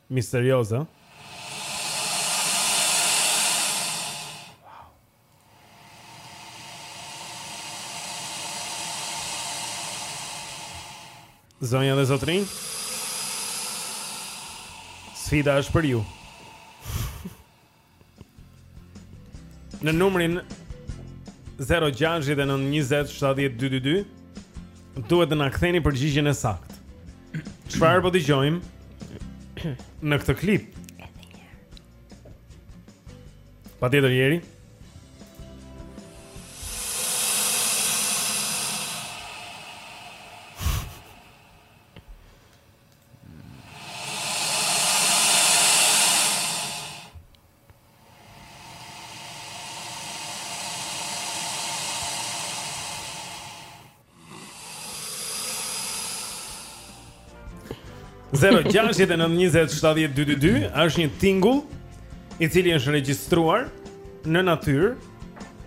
Misterioz, ë? Zonja dhe zotërinj Sfida është për ju Në numrin 0692070222 duhet të na ktheni përgjigjen e saktë. Çfarë po dëgjojmë në këtë klip? Patjetër jeri 0692070222 është një tingull i cili është regjistruar në natyrë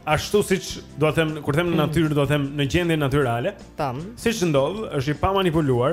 ashtu siç do ta them kur them në natyrë dua të them në gjendje natyrale. Tam. Siç ndodh, është i pamanipuluar,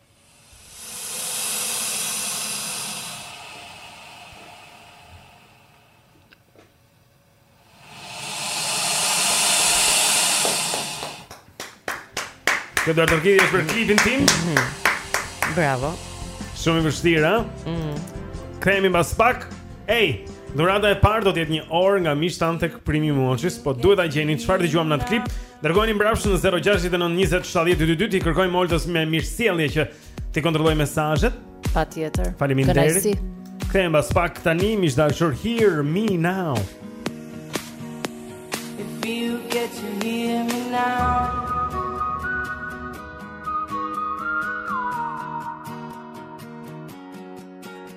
Ke dert ti kid je për klipin tim mhm. Bravo Shumë i vështirë, ha? Mm. Kthehemi mbas pak Ej, dhurata e parë do të jetë një orë nga Mish Tan tek Primi Munchies, po duhet ta gjeni çfarë dëgjuam në atë klip. Dërgojeni mbrapsht në 069 20 70 222 i kërkojmë Oltës me mirësjellje që t'i kontrollojë mesazhet. Patjetër. Faleminderit. Kënaqësi. Kthehemi pas pak tani, miq të dashur, hear me now. If you get to hear me now.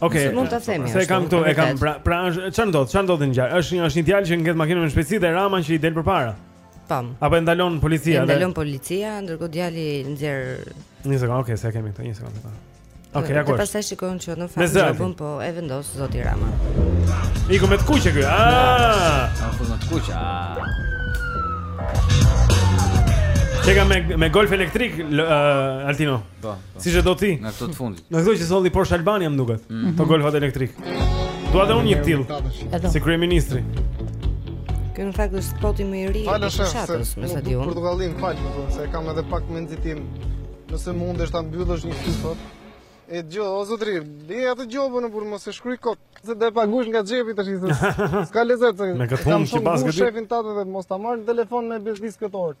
Ok, mund ta themi. Se kam këtu, e kam pra, pra është çfarë ndodh, çfarë ndodh në ngjarje. Është një është një djalë që nget makinën me shpejtësi dhe Rama që i del përpara. Tam. Apo e ndalon policia. E ndalon policia, ndërkohë djali nxjerr Një sekond, ok, se kemi këtu, një sekond. Ok, ja kush. Pastaj shikojmë që në fakt gjobën po e vendos zoti Rama. Iku me të kuqe ky. Ah! Sapo me të kuqe. Ah. Shiko me me golf elektrik uh, Altino. Po. po. Siç e do ti. Në këto të fundit. Në këto që solli Porsche Albania më duket. Mm -hmm. Po golfat elektrik. Dua dhe unë një të tillë. Si kryeministri. Ky në fakt është spoti më i ri i fushatës me sa di unë. Po të lutem më fal, se e kam edhe pak me nxitim. Nëse mundesh ta mbyllësh një sy sot. Dëgjo, o zotëri, lëre atë gjobë o burrë, mos e shkruj kot, se dhe paguash nga gjepi të shizës, s'ka lezet, me këtë humë që pas këtë, shefin tënd dhe mos ta marrë në telefon me biznis këtë orë.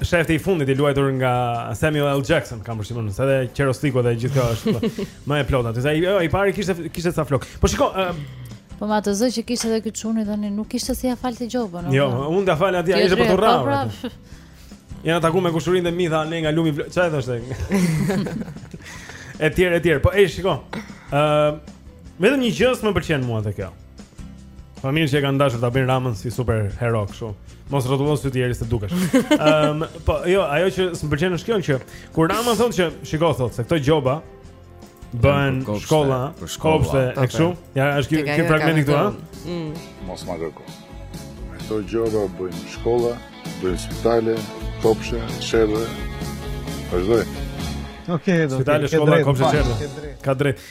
Shefti i fundit i luajtur nga Samuel L. Jackson, kam përshtypjen, se edhe qerosliku dhe gjithë kjo është më e plotë aty. Ai jo, i pari kishte kishte ca flokë. Po shiko, uh, Po ma të zë që kishte edhe ky çuni tani nuk kishte si t'ia falte gjobën. Jo, nuk ia fal, ai ishte për të rrahur. Po, pra. Jena taku me kushërinë dhe mi tha ne nga lumi Qa e thoshte? e tjerë, e tjerë Po e shiko uh, Vetëm një gjë s'më pëlqen mua te kjo Familja që e kanë dashur ta bëjnë Ramën si super hero kështu. Mos rrotullon sytë se dukesh. Ëm, um, po jo, ajo që s'më pëlqen është kjo që kur Rama thotë që shiko thotë se këto gjoba bëhen shkolla, për shkolla e kështu. Ja, është ky ky fragment këtu, ha? Mm. Mos ma gërko. Këto gjoba bëhen shkolla, bëhen spitale, kopshte, çerdhe. Vazhdo. Okej, okay, do. Spitale, shkolla, kopshte, çerdhe. Ka të drejtë.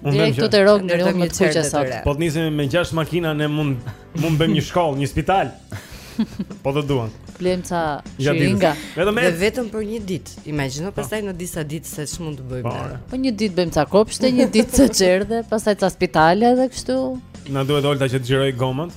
Unë vjen këtu te rrok në rrugë me çfarë sot. Po të nisemi me 6 makina ne mund mund bëjmë një shkollë, një spital. Po të duan. Blejmë ca shiringa. Vetëm dhe vetëm për një ditë. Imagjino po. pastaj në disa ditë se ç'mund të bëjmë. Po, po një ditë bëjmë ca kopshte, një ditë ca çerdhe, pastaj ca spitale edhe kështu. Na duhet Olta që të xhirojë gomat.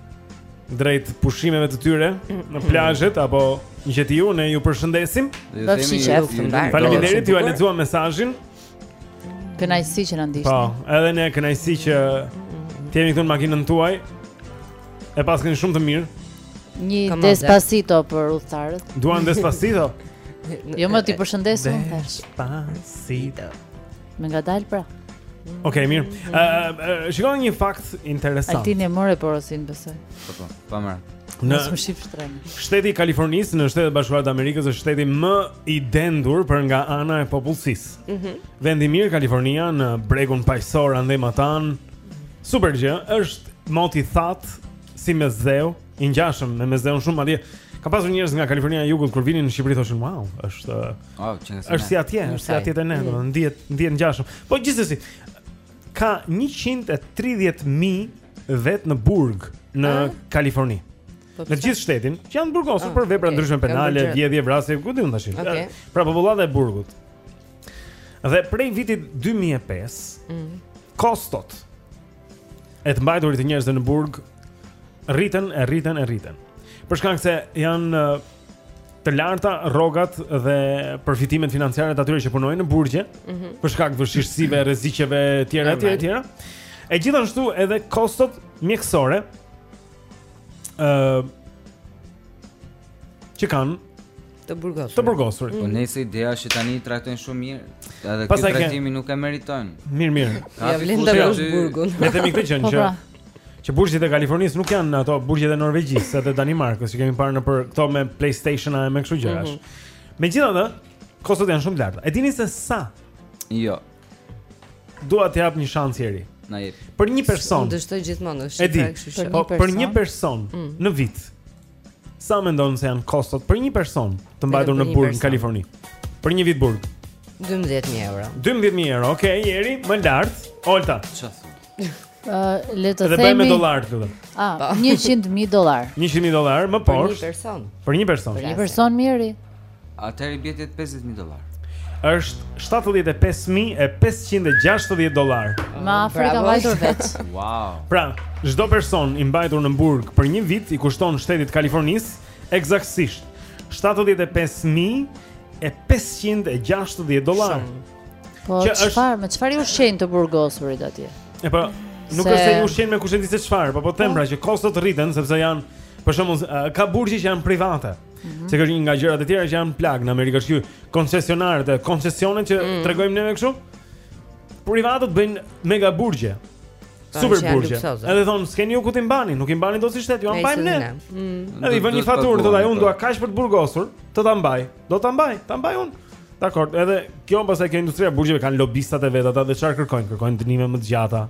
drejt pushimeve të tyre në plazhet apo gjetiu, ne ju përshëndesim. Faleminderit ju lexuam mesazhin. Kënaqësi që na ndiqni. Po, edhe ne kënaqësi që të jemi këtu në makinën tuaj. E paskeni shumë të mirë. Një Kamate. despacito për udhëtarët. Duan despacito? jo më ti përshëndesim tash. Despacito. Me ngadalë pra. Ok, mirë. Ë, uh, shiko një fakt interesant. Altini e mori porosinë, besoj. Po, po, po më. Në shteti i Kalifornisë, në shtetet e bashkuara të Amerikës, është shteti më i dendur për nga ana e popullsisë. Mm -hmm. Vend i mirë Kalifornia në bregun paqësor andej matan. Super gjë, është mot i thatë si Mesdheu. i ngjashëm me mesdheun shumë madje. Kam pasur njerëz nga Kalifornia e Jugut kur vinin në Shqipëri thoshin, "Wow, është oh, është si atje, është si atje te ne, domethënë mm. ndihet ndihet ngjashëm." Po gjithsesi ka 130.000 vetë në burg në ah? Kaliforni. Po, në gjithë shtetin, që janë burgosur ah, për vepra të ndryshme penale, vjedhje, vrasje, ku di unë tash. Okay. Pra popullata e burgut. Dhe prej vitit 2005, mm. kostot e të mbajturit të njerëzve në burg rriten e rriten e rriten. Për shkak se janë të larta rrogat dhe përfitimet financiare të atyre që punojnë në burgje, mm -hmm. për shkak të vështirësive, rreziqeve etj etj etj. E gjithashtu edhe kostot mjekësore ë uh, që kanë Të burgosurit. Të burgosurit. Po nëse ideja është që tani i trajtojnë shumë mirë, edhe këtë trajtim nuk e meritojnë. Mirë, mirë. Ja vlen të rrosh burgun. Le të themi këtë gjë po, që pra. që burgjet e Kalifornisë nuk janë ato burgjet e Norvegjisë dhe Danimarkës që kemi parë nëpër këto me PlayStation-a e me kështu gjëra. Mm -hmm. Megjithatë, kostot janë shumë të larta. E dini se sa? Jo. Dua të jap një shans tjetër. Na jep. Për një person. Dështoj gjithmonë, është e kështu. Po, për një person mm. në vit. Sa mendon se janë kostot për një person të mbajtur në burg në Kaliforni? Për një vit burg. 12000 euro. 12000 euro. Okej, okay, Eri, më lart. Olta. Çfarë? Ë, le të themi. Dhe bëjmë dollar këtu. Ah, 100000 dollar. 100000 dollar më poshtë. Për një person. Për një person. Për një person mirë. Atëherë i bie 85000 dollarë. Është 75560 dollarë. Ma ah, afër ka vajtur vet. Wow. Pra, çdo person i mbajtur në burg për një vit i kushton shtetit të Kalifornisë ekzaktësisht 75560 dollarë. Po çfarë, me çfarë ushqejnë të burgosurit atje? E po, nuk është se ushqejnë me kushedi se çfarë, po po them po. pra që kostot rriten sepse janë për shembull ka burgje që janë private. Mm -hmm. Se kjo është një nga gjërat e tjera që janë plagë në Amerikë është kjo koncesionarët e koncesionet që mm. tregojmë neve kështu. Privatët bëjnë mega burgje. Po, super burgje. Edhe thonë, s'keni ju ku t'i mbani, nuk i mbani dot si shtet, jua mbajmë ne. Mm. Edhe i vënë faturë, thotë ai, unë dua kaq për të burgosur, të ta mbaj. Do ta mbaj, ta mbaj unë. Dakord, edhe kjo pastaj kjo industria e burgjeve kanë lobistat e vet ata dhe çfarë kërkojnë? Kërkojnë dënime më të gjata.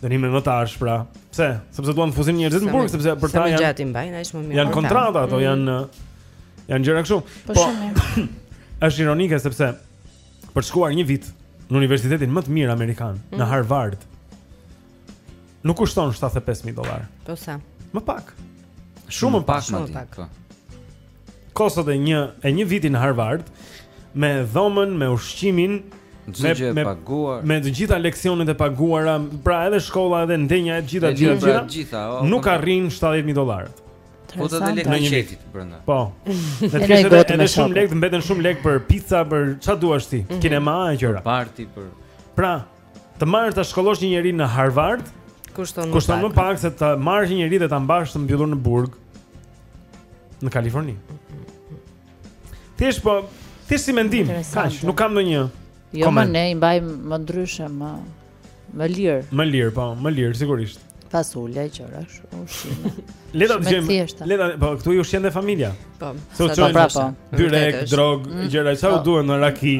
dënime më të ashpra. Pse? Sepse duan të fusin njerëzit në burg sepse për ta janë gjatë i mbajnë aq më mirë. Janë kontrata ato, mm. janë janë gjëra kështu. Po, po është ironike sepse për të shkuar një vit në universitetin më të mirë amerikan, mm. në Harvard. Nuk kushton 75000 dollarë. Po sa? Më pak. Shumë më pak, më pak. Po. Kostot e një e një viti në Harvard me dhomën, me ushqimin, me të gjitha paguar, me të gjitha leksionet e paguara, pra edhe shkolla edhe ndenja e gjitha gjitha pra, gjitha, gjitha o, nuk po. arrin 70000 dollarë. Po do të lekë në xhep brenda. Po. Në të edhe, edhe shumë lekë, mbeten shumë lekë për pizza, për çfarë duash ti? Mm -hmm. Kinema e gjëra. Parti për. Pra, Të marrësh ta shkollosh një njeri në Harvard Kushton më Kushton pak. më pak se të marrësh një njeri dhe ta mbash të mbyllur në burg Në Kaliforni Thjesht po Thjesht si mendim kaq, nuk kam ndonjë Jo më ne i mbajmë më ndryshe më Më lirë Më lirë, po, më lirë, sigurisht Fasulja e qëra shumë ushqime. Le ta dëgjojmë. Le ta, po këtu i ushqen dhe familja. Po. Sa të pra po. Byrek, drogë, mm. gjëra që u po. duhen me raki.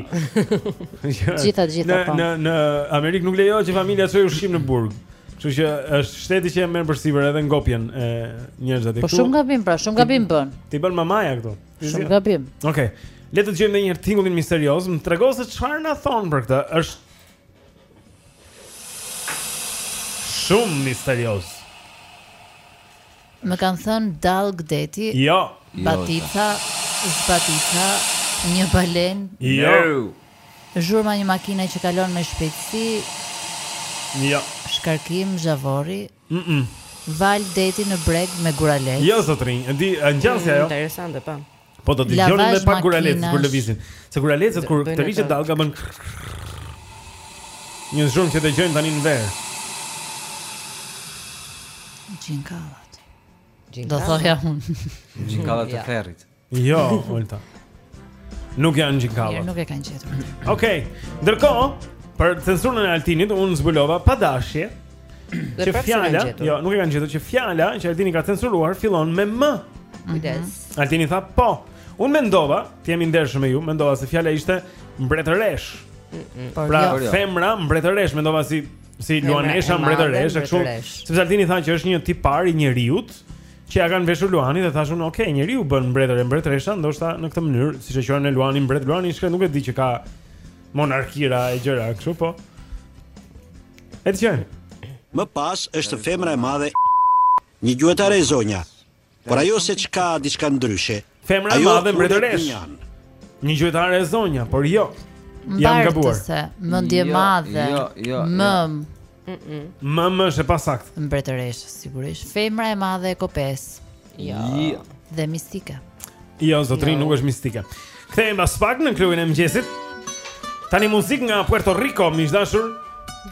Gjithë gjithë po. Në në Amerikë nuk lejohet që familja të të ushqejë në burg. Kështu që është shteti që e merr përsipër edhe ngopjen e njerëzve këtu. Po shumë gabim, pra shumë gabim bën. T'i bën mamaja këtu. Shumë gabim. Okej. Le të dëgjojmë një herë tingullin misterioz, më tregoni se çfarë na thonë për këtë. Është Shumë misterioz. Më kanë thënë dallgë deti. Jo. jo Batica, zbatica, një balenë. Jo. Zhurma e një makine që kalon me shpejtësi. Jo. Shkarkim zhavori. Ëmë. Valë deti në breg me guralecë. Jo zotërinj, e di, po ngjasja ajo? Interesante, po. Po do të dëgjonim më pak guralecë kur lëvizin. Se guralecët kur tërhiqet dallga bën Një zhurmë që dëgjojmë tani në verë. Gjinkallat. Do thoja unë. Gjinkallat e ferrit. Jo, Olta. Nuk janë gjinkalla. Nuk e kanë gjetur. Okej. Okay. Ndërkohë, për censurën e Altinit unë zbulova pa dashje. Dhe që fjala, jo, nuk e kanë gjetur që fjala që Altini ka censuruar fillon me m. Kujdes. Mhm. Altini tha po. Unë mendova, të jem i ndershëm me ju, mendova se fjala ishte mbretëreshë. Pra, pra jo. femra mbretëreshë, mendova si si luanesha mbretëreshë, kështu. Sepse Altini tha që është një tipar i njeriut Që ia kanë veshur luanit dhe thashë unë, "Ok, njeriu bën mbretër e mbretëresha, ndoshta në këtë mënyrë, siç e quajmë ne luanin mbret, luani i shkretë nuk e di që ka monarki e gjëra kështu, po." E dëgjojmë. Më pas është femra e madhe një gjuetare e zonja, por ajo seç ka diçka ndryshe. Femra e madhe mbretëreshë. Një gjuetare e zonja, por jo. Jam gabuar. Mbartëse, mendje e jo, madhe. Jo, jo. Mëmë. Jo. Mëmë është e pasaktë. Mbretëreshë sigurisht. Femra e madhe e kopesë. Jo. jo. Dhe mistike. Jo, zotëri jo. nuk është mistike. Kthehemi pas pak në klubin e mëngjesit. Tani muzikë nga Puerto Rico, miq të dashur.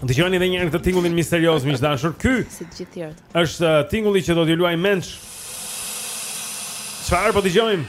Dëgjoni edhe një herë këtë tingullin misterioz miq të dashur. Ky si të gjithë të tjerët. Është uh, tingulli që do t'ju luajë mendsh. Çfarë po dëgjojmë?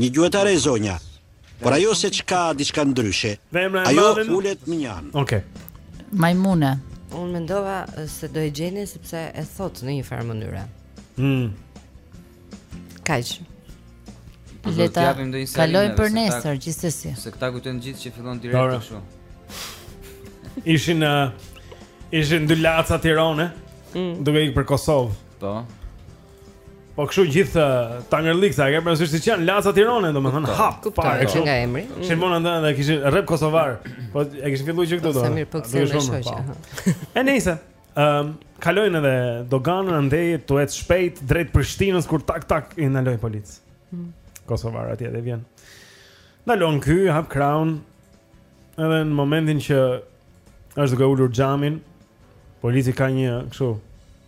Një gjuetare e zonja, por ajo seç ka diçka ndryshe. Ajo ulet në një anë. Okej. Okay. Majmune. Unë mendova se do e gjeni sepse e thot në njëfarë mënyre. Hmm. Kaq. Po Le ta kalojmë për nesër gjithsesi. Se këta kujtojnë gjithë që fillon direkt kështu. Ishin në uh, ishin dy laca Tirane. Mm. Duke ikë për Kosovë. Po. Po kështu gjithë uh, tangërllik siç e ke parasysh siç janë laca Tirone domethënë hap pa e kështu. Nga emri. Mm. Kishin vënë ndonjë dhe kishin rep kosovar. Po e kishin filluar që këtu do. Sa mirë po kthen me shoqja. E nejse. Ehm, um, kalojnë edhe doganën andej tu ec shpejt drejt Prishtinës kur tak tak i ndaloi polic. Mm. Kosovar atje dhe vjen. Ndalon ky hap crown. Edhe në momentin që është duke ulur xhamin, polici ka një kështu